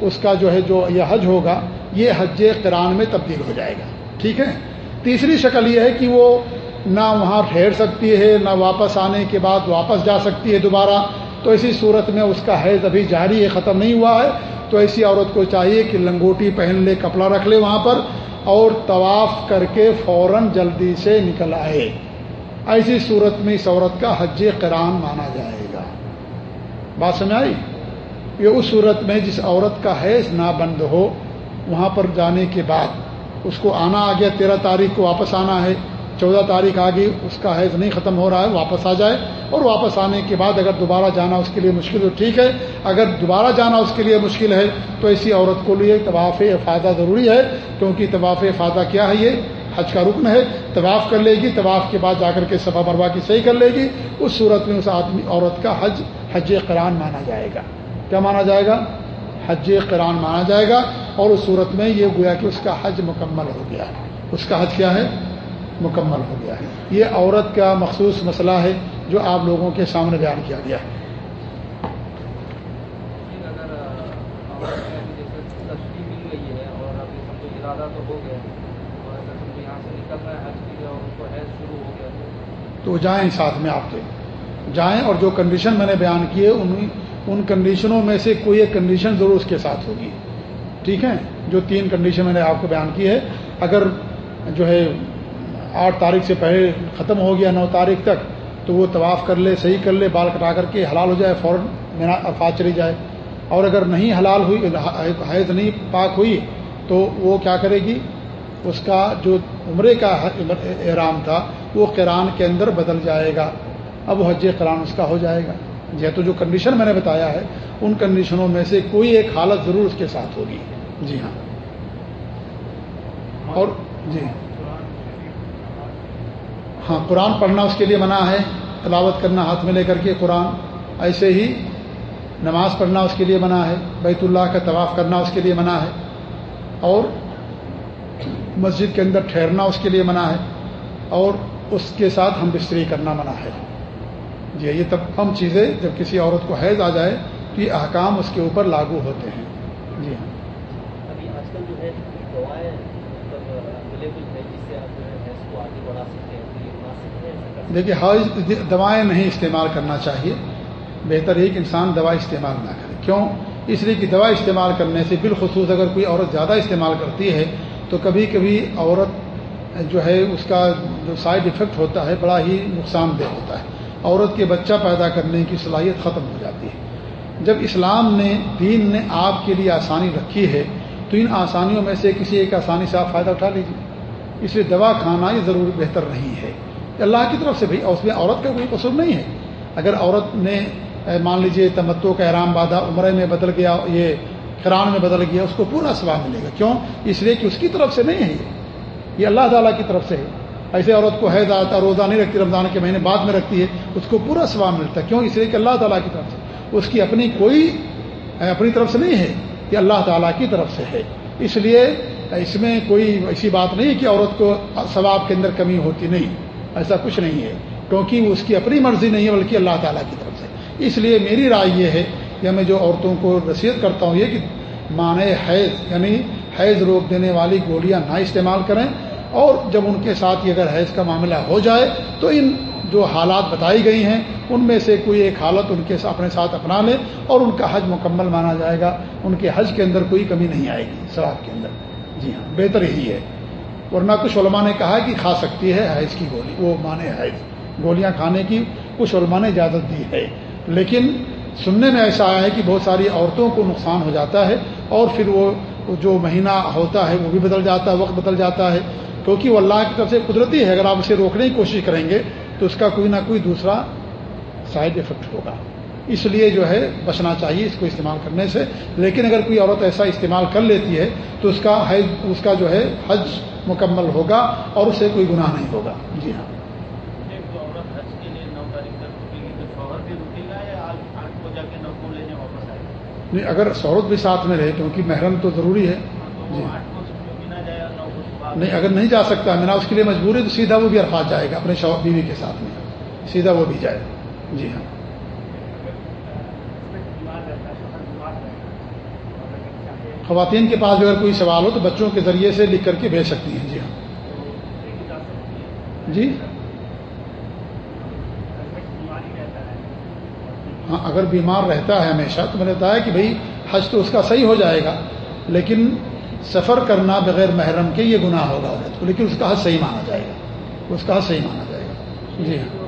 اس کا جو ہے جو یہ حج ہوگا، یہ حج قرآن میں تبدیل ہو جائے گا۔ ٹھیک ہے؟ تیسری شکل یہ ہے کہ وہ نہ وہاں ٹھہر سکتی ہے، نہ واپس آنے کے بعد واپس جا سکتی ہے دوبارہ۔ تو ایسی صورت میں اس کا حیض ابھی جاری ہے، ختم نہیں ہوا ہے۔ تو ایسی عورت کو چاہیے کہ لنگوٹی پہن لے، کپڑا رکھ لے وہاں پر اور طواف کر کے فوراً جلدی سے نکل آئے۔ ایسی صورت میں اس عورت کا حج قرآن مانا جائے گا۔ بات سمجھ آئی؟ یہ اس صورت میں جس عورت کا حیض نہ بند ہو، وہاں پر جانے کے بعد اس کو آنا آ گیا، تیرہ تاریخ کو واپس آنا ہے، چودہ تاریخ آ گئی اس کا حیض نہیں ختم ہو رہا ہے، واپس آ جائے اور واپس آنے کے بعد اگر دوبارہ جانا اس کے لیے مشکل تو ٹھیک ہے، اگر دوبارہ جانا اس کے لیے مشکل ہے تو ایسی عورت کو لیے طواف افادہ ضروری ہے، کیونکہ طواف افادہ کیا ہے یہ؟ حج کا رکن ہے، طواف کر لے گی، طواف کے بعد جا کر کے صفا مروا کی صحیح کر لے گی۔ اس صورت میں اس آدمی، عورت کا حج حج قرآن مانا جائے گا۔ کیا مانا جائے گا؟ حج قرآن مانا جائے گا۔ اور اس صورت میں یہ گویا کہ اس کا حج مکمل ہو گیا۔ ہے اس کا حج کیا ہے؟ مکمل ہو گیا ہے۔ یہ عورت کا مخصوص مسئلہ ہے جو آپ لوگوں کے سامنے بیان کیا گیا ہے۔ تو جائیں ساتھ میں آپ کے۔ جائیں اور جو کنڈیشن میں نے بیان کی ہے ان ان کنڈیشنوں میں سے کوئی ایک کنڈیشن ضرور اس کے ساتھ ہوگی۔ ٹھیک ہے؟ جو تین کنڈیشن میں نے آپ کو بیان کی ہے، اگر جو ہے آٹھ تاریخ سے پہلے ختم ہو گیا، نو تاریخ تک، تو وہ طواف کر لے، صحیح کر لے، بال کٹا کر کے حلال ہو جائے، فوراً مینا افات چلی جائے۔ اور اگر نہیں حلال ہوئی حیض نہیں پاک ہوئی، تو وہ کیا کرے گی؟ اس کا جو عمرے کا احرام تھا، وہ کران کے اندر بدل جائے گا۔ اب حج قرآن اس کا ہو جائے گا۔ جہتو جو کنڈیشن میں نے بتایا ہے، ان کنڈیشنوں میں سے کوئی ایک حالت ضرور اس کے ساتھ ہوگی۔ جی ہاں۔ اور جی۔ ہاں قرآن پڑھنا اس کے لیے منع ہے۔ تلاوت کرنا ہاتھ میں لے کر کے قرآن۔ ایسے ہی نماز پڑھنا اس کے لیے منع ہے۔ بیت اللہ کا طواف کرنا اس کے لیے منع ہے۔ اور مسجد کے اندر ٹھہرنا اس کے لیے منع ہے اور اس کے ساتھ ہم بستری کرنا منع ہے۔ جی یہ تمام چیزیں جب کسی عورت کو حیض آ جائے تو یہ احکام اس کے اوپر لاگو ہوتے ہیں۔ جی ہاں۔ دیکھیے حیض دوائیں نہیں استعمال کرنا چاہیے۔ بہتر ہے کہ انسان دوا استعمال نہ کرے۔ کیوں؟ اس لیے کہ دوا استعمال کرنے سے بالخصوص اگر کوئی عورت زیادہ استعمال کرتی ہے تو کبھی کبھی عورت جو ہے اس کا جو سائڈ افیکٹ ہوتا ہے، بڑا ہی نقصان دہ ہوتا ہے۔ عورت کے بچہ پیدا کرنے کی صلاحیت ختم ہو جاتی ہے۔ جب اسلام نے، دین نے آپ کے لیے آسانی رکھی ہے، تو ان آسانیوں میں سے کسی ایک آسانی سے آپ فائدہ اٹھا لیجیے اس لیے دوا کھانا یہ ضرور بہتر نہیں ہے۔ اللہ کی طرف سے بھی، اس میں عورت کا کوئی قصور نہیں ہے۔ اگر عورت نے، مان لیجیے تمتو کا احرام بادہ عمرے میں بدل گیا، یہ قرآن میں بدل گیا، اس کو پورا سواب ملے گا۔ کیوں؟ اس لیے کہ اس کی طرف سے نہیں ہے۔ یہ یہ اللہ تعالیٰ کی طرف سے ہے۔ ایسے عورت کو حید آتا، روزہ نہیں رکھتی رمضان کے مہینے، بعد میں رکھتی ہے، اس کو پورا سواب ملتا ہے۔ کیوں؟ اس لیے کہ اللہ تعالیٰ کی طرف سے۔ اس کی اپنی کوئی، اپنی طرف سے نہیں ہے۔ کہ اللہ تعالیٰ کی طرف سے ہے۔ اس لیے اس میں کوئی ایسی بات نہیں کہ عورت کو ثواب کے اندر کمی ہوتی نہیں۔ ایسا کچھ نہیں ہے۔ کیونکہ اس کی اپنی مرضی نہیں ہے، بلکہ اللہ تعالیٰ کی طرف سے۔ اس لیے میری رائے یہ ہے کہ میں جو عورتوں کو نصیحت کرتا ہوں یہ کہ معنی حیض یعنی حیض روک دینے والی گولیاں نہ استعمال کریں اور جب ان کے ساتھ اگر حیض کا معاملہ ہو جائے تو ان جو حالات بتائی گئی ہیں، ان میں سے کوئی ایک حالت ان کے اپنے ساتھ اپنا لیں اور ان کا حج مکمل مانا جائے گا۔ ان کے حج کے اندر کوئی کمی نہیں آئے گی شراب کے اندر۔ جی ہاں بہتر یہی ہے۔ ورنہ کچھ علماء نے کہا کہ کھا سکتی ہے حیض کی گولی، وہ مانے حیض گولیاں کھانے کی کچھ علماء نے اجازت دی ہے، لیکن سننے میں ایسا آیا ہے کہ بہت ساری عورتوں کو نقصان ہو جاتا ہے اور پھر وہ جو مہینہ ہوتا ہے وہ بھی بدل جاتا ہے، وقت بدل جاتا ہے۔ کیونکہ وہ اللہ کی طرف سے قدرتی ہے، اگر آپ اسے روکنے کی کوشش کریں گے تو اس کا کوئی نہ کوئی دوسرا سائڈ افیکٹ ہوگا۔ اس لیے جو ہے بچنا چاہیے اس کو استعمال کرنے سے۔ لیکن اگر کوئی عورت ایسا استعمال کر لیتی ہے تو اس کا حج، اس کا جو ہے حج مکمل ہوگا اور اسے کوئی گناہ نہیں ہوگا۔ جی ہاں۔ نہیں، اگر شہرت بھی ساتھ میں رہے، کیونکہ محرم تو ضروری ہے۔ جی۔ نہیں، اگر نہیں جا سکتا، میرا اس کے لیے مجبوری تو سیدھا وہ بھی عرفات جائے گا، اپنے شوق بیوی کے ساتھ میں۔ سیدھا وہ بھی جائے۔ جی ہاں۔ خواتین کے پاس اگر کوئی سوال ہو تو بچوں کے ذریعے سے لکھ کر کے بھیج سکتی ہیں۔ جی ہاں۔ جی۔ ہاں اگر بیمار رہتا ہے ہمیشہ تو میں نے بتایا کہ بھائی حج تو اس کا صحیح ہو جائے گا، لیکن سفر کرنا بغیر محرم کے یہ گناہ ہوگا عورت کو، لیکن اس کا حج صحیح مانا جائے گا، اس کا حج صحیح مانا جائے گا۔ جی ہاں۔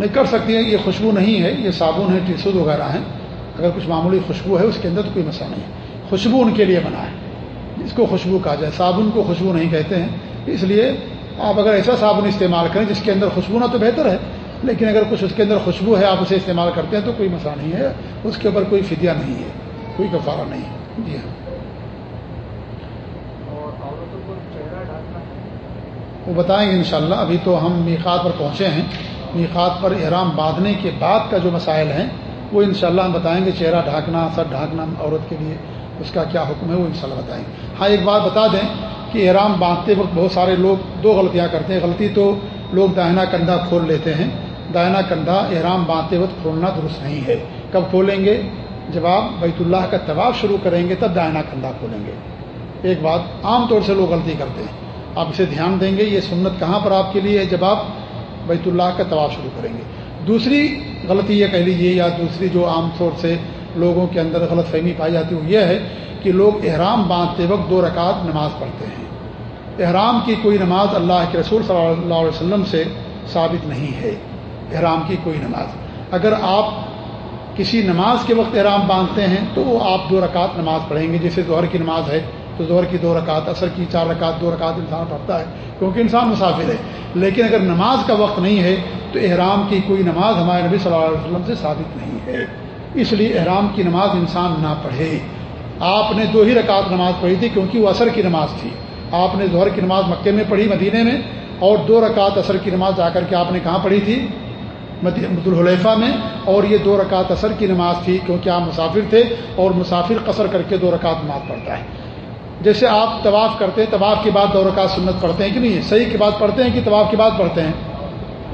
نہیں کر سکتی ہیں یہ خوشبو نہیں ہے یہ صابن ہے ٹیسوز وغیرہ ہیں۔ اگر کچھ معمولی خوشبو ہے اس کے اندر تو کوئی مسئلہ نہیں ہے۔ خوشبو ان کے لیے بنا ہے۔ اس کو خوشبو کہا جائے۔ صابن کو خوشبو نہیں کہتے ہیں۔ اس لیے آپ اگر ایسا صابن استعمال کریں جس کے اندر خوشبو نہ تو بہتر ہے لیکن اگر کچھ اس کے اندر خوشبو ہے آپ اسے استعمال کرتے ہیں تو کوئی مسئلہ نہیں ہے۔ اس کے اوپر کوئی فدیہ نہیں ہے کوئی کفارہ نہیں ہے۔ جی ہاں۔ وہ بتائیں گے انشاءاللہ۔ ابھی تو ہم میقات پر پہنچے ہیں۔ میقات پر احرام باندھنے کے بعد کا جو مسائل ہیں، وہ انشاءاللہ ہم بتائیں گے چہرہ ڈھانکنا، سر ڈھانکنا عورت کے لیے، اس کا کیا حکم ہے، وہ انشاءاللہ بتائیں گے۔ ہاں ایک بات بتا دیں کہ احرام باندھتے وقت بہت سارے لوگ دو غلطیاں کرتے ہیں۔ غلطی تو لوگ دائنا کندھا کھول لیتے ہیں۔ دائنا کندھا احرام باندھتے وقت کھولنا درست نہیں ہے۔ کب کھولیں گے؟ جب آپ بیت اللہ کا طواف شروع کریں گے تب دائنا کندھا کھولیں گے۔ ایک بات، عام طور سے لوگ غلطی کرتے ہیں۔ آپ اسے دھیان دیں گے، یہ سنت کہاں پر آپ کے لیے ہے؟ جب آپ بیت اللہ کا طواف شروع کریں گے۔ دوسری غلطی یہ کہہ لیجیے یا دوسری جو عام طور سے لوگوں کے اندر غلط فہمی پائی جاتی ہے وہ یہ ہے کہ لوگ احرام باندھتے وقت دو رکعت نماز پڑھتے ہیں۔ احرام کی کوئی نماز اللہ کے رسول صلی اللہ علیہ وسلم سے ثابت نہیں ہے۔ احرام کی کوئی نماز۔ اگر آپ کسی نماز کے وقت احرام باندھتے ہیں تو وہ آپ دو رکعت نماز پڑھیں گے، جیسے ظہر کی نماز ہے۔ تو زہر کی دو رکعت اثر کی چار رکعت، دو رکعت انسان پڑھتا ہے، کیونکہ انسان مسافر ہے۔ لیکن اگر نماز کا وقت نہیں ہے، تو احرام کی کوئی نماز ہمارے نبی صلی اللہ علیہ وسلم سے ثابت نہیں ہے۔ اس لیے احرام کی نماز انسان نہ پڑھے۔ آپ نے دو ہی رکعت نماز پڑھی تھی، کیونکہ وہ اثر کی نماز تھی۔ آپ نے ظہر کی نماز مکے میں پڑھی، مدینے میں، اور دو رکعت اثر کی نماز جا کر کے آپ نے کہاں پڑھی تھی؟ مد الحلیفہ میں۔ اور یہ دو رکعت اثر کی نماز تھی، کیونکہ آپ مسافر تھے، اور مسافر قصر کر کے دو رکعت نماز پڑھتا ہے۔ جیسے آپ طواف کرتے ہیں، طواف کے بعد دو رکعت سنت پڑھتے ہیں کہ نہیں؟ صحیح کے بعد پڑھتے ہیں کہ طواف کے بعد پڑھتے ہیں؟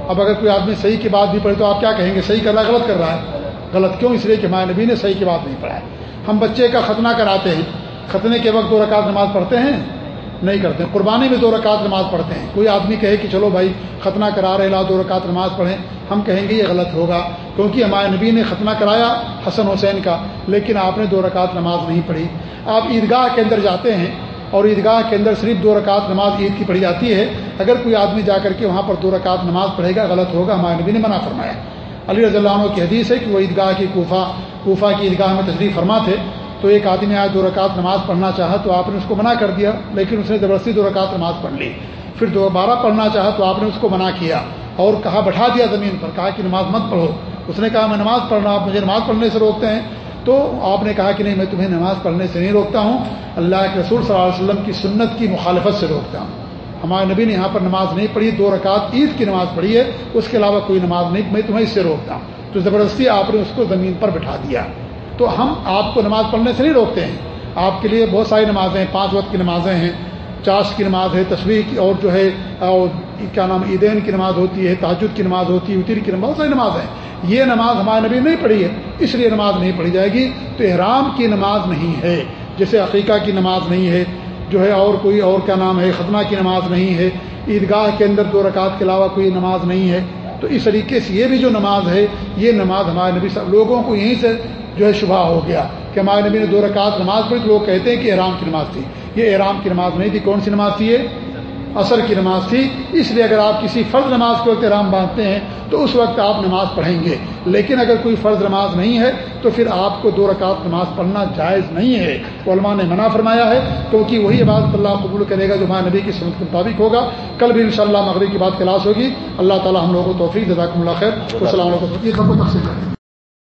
اب اگر کوئی آدمی صحیح کے بعد بھی پڑھے تو آپ کیا کہیں گے؟ صحیح کر رہا ہے، غلط کر رہا ہے۔ غلط کیوں؟ اس لیے کہ ہمارے نبی نے صحیح کے بعد نہیں پڑھا ہے۔ ہم بچے کا ختنہ کراتے ہیں۔ ختنے کے وقت دو رکعت نماز پڑھتے ہیں۔ نہیں کرتے ہیں۔ قربانی میں دو رکعت نماز پڑھتے ہیں۔ کوئی آدمی کہے کہ چلو بھائی، ختنہ کرا رہے لا دو رکعت نماز پڑھیں۔ ہم کہیں گے یہ غلط ہوگا، کیونکہ ہمارے نبی نے ختنہ کرایا حسن حسین کا، لیکن آپ نے دو رکعت نماز نہیں پڑھی۔ آپ عیدگاہ کے اندر جاتے ہیں اور عیدگاہ کے اندر صرف دو رکعت نماز عید کی پڑھی جاتی ہے۔ اگر کوئی آدمی جا کر کے وہاں پر دو رکعت نماز پڑھے گا، غلط ہوگا، ہمارے نبی نے منع فرمایا۔ علی رضی اللہ عنہ کی حدیث ہے کہ وہ عیدگاہ کی کوفہ کوفہ کی عیدگاہ میں تشریف فرما تھے۔ تو ایک آدمی آج دو رکعت نماز پڑھنا چاہا تو آپ نے اس کو منع کر دیا، لیکن اس نے زبردستی دو رکعت نماز پڑھ لی۔ پھر دوبارہ پڑھنا چاہا تو آپ نے اس کو منع کیا اور کہا، بٹھا دیا زمین پر، کہا کہ نماز مت پڑھو۔ اس نے کہا، میں نماز پڑھنا، آپ مجھے نماز پڑھنے سے روکتے ہیں۔ تو آپ نے کہا کہ نہیں، میں تمہیں نماز پڑھنے سے نہیں روکتا ہوں۔ اللہ کے رسول صلی اللہ علیہ وسلم کی سنت کی مخالفت سے روکتا ہوں۔ ہمارے نبی نے یہاں پر نماز نہیں پڑھی، دو رکعت عید کی نماز پڑھی ہے۔ اس کے علاوہ کوئی نماز نہیں، میں تمہیں اس سے روکتا ہوں۔ تو زبردستی آپ نے اس کو زمین پر بٹھا دیا۔ تو ہم آپ کو نماز پڑھنے سے نہیں روکتے ہیں۔ آپ کے لیے بہت ساری نمازیں ہیں، پانچ وقت کی نمازیں ہیں۔ چاش کی نماز ہے تصویر کی اور جو ہے کیا نام، عیدین کی نماز ہوتی ہے تاجد کی نماز ہوتی ہے اتیر کی نماز، بہت ساری نماز ہیں۔ یہ نماز ہمارے نبی نہیں پڑھی ہے، اس لیے نماز نہیں پڑھی جائے گی۔ تو احرام کی نماز نہیں ہے، جیسے عقیقہ کی نماز نہیں ہے، جو ہے اور کوئی اور کیا نام ہے ختمہ کی نماز نہیں ہے، عیدگاہ کے اندر دو رکعت کے علاوہ کوئی نماز نہیں ہے۔ تو اس طریقے سے یہ بھی جو نماز ہے، یہ نماز ہمارے نبی صاحب لوگوں کو یہیں سے جو ہے شبہ ہو گیا کہ ہمارے نبی نے دو رکعت نماز پڑھی تو لوگ کہتے ہیں کہ احرام کی نماز تھی۔ یہ احرام کی نماز نہیں تھی۔ کون سی نماز تھی یہ؟ اثر کی نماز تھی۔ اس لیے اگر آپ کسی فرض نماز کے وقت احرام باندھتے ہیں تو اس وقت آپ نماز پڑھیں گے۔ لیکن اگر کوئی فرض نماز نہیں ہے تو پھر آپ کو دو رکعت نماز پڑھنا جائز نہیں ہے۔ علماء نے منع فرمایا ہے۔ کیونکہ وہی عبادت اللہ قبول کرے گا جو ہمارے نبی کی سمت کے مطابق ہوگا۔ کل بھی انشاءاللہ مغرب کی بات کلاس ہوگی۔ اللہ تعالیٰ ہم لوگوں کو توفیق، جزاکم اللہ خیر۔ السلام علیکم۔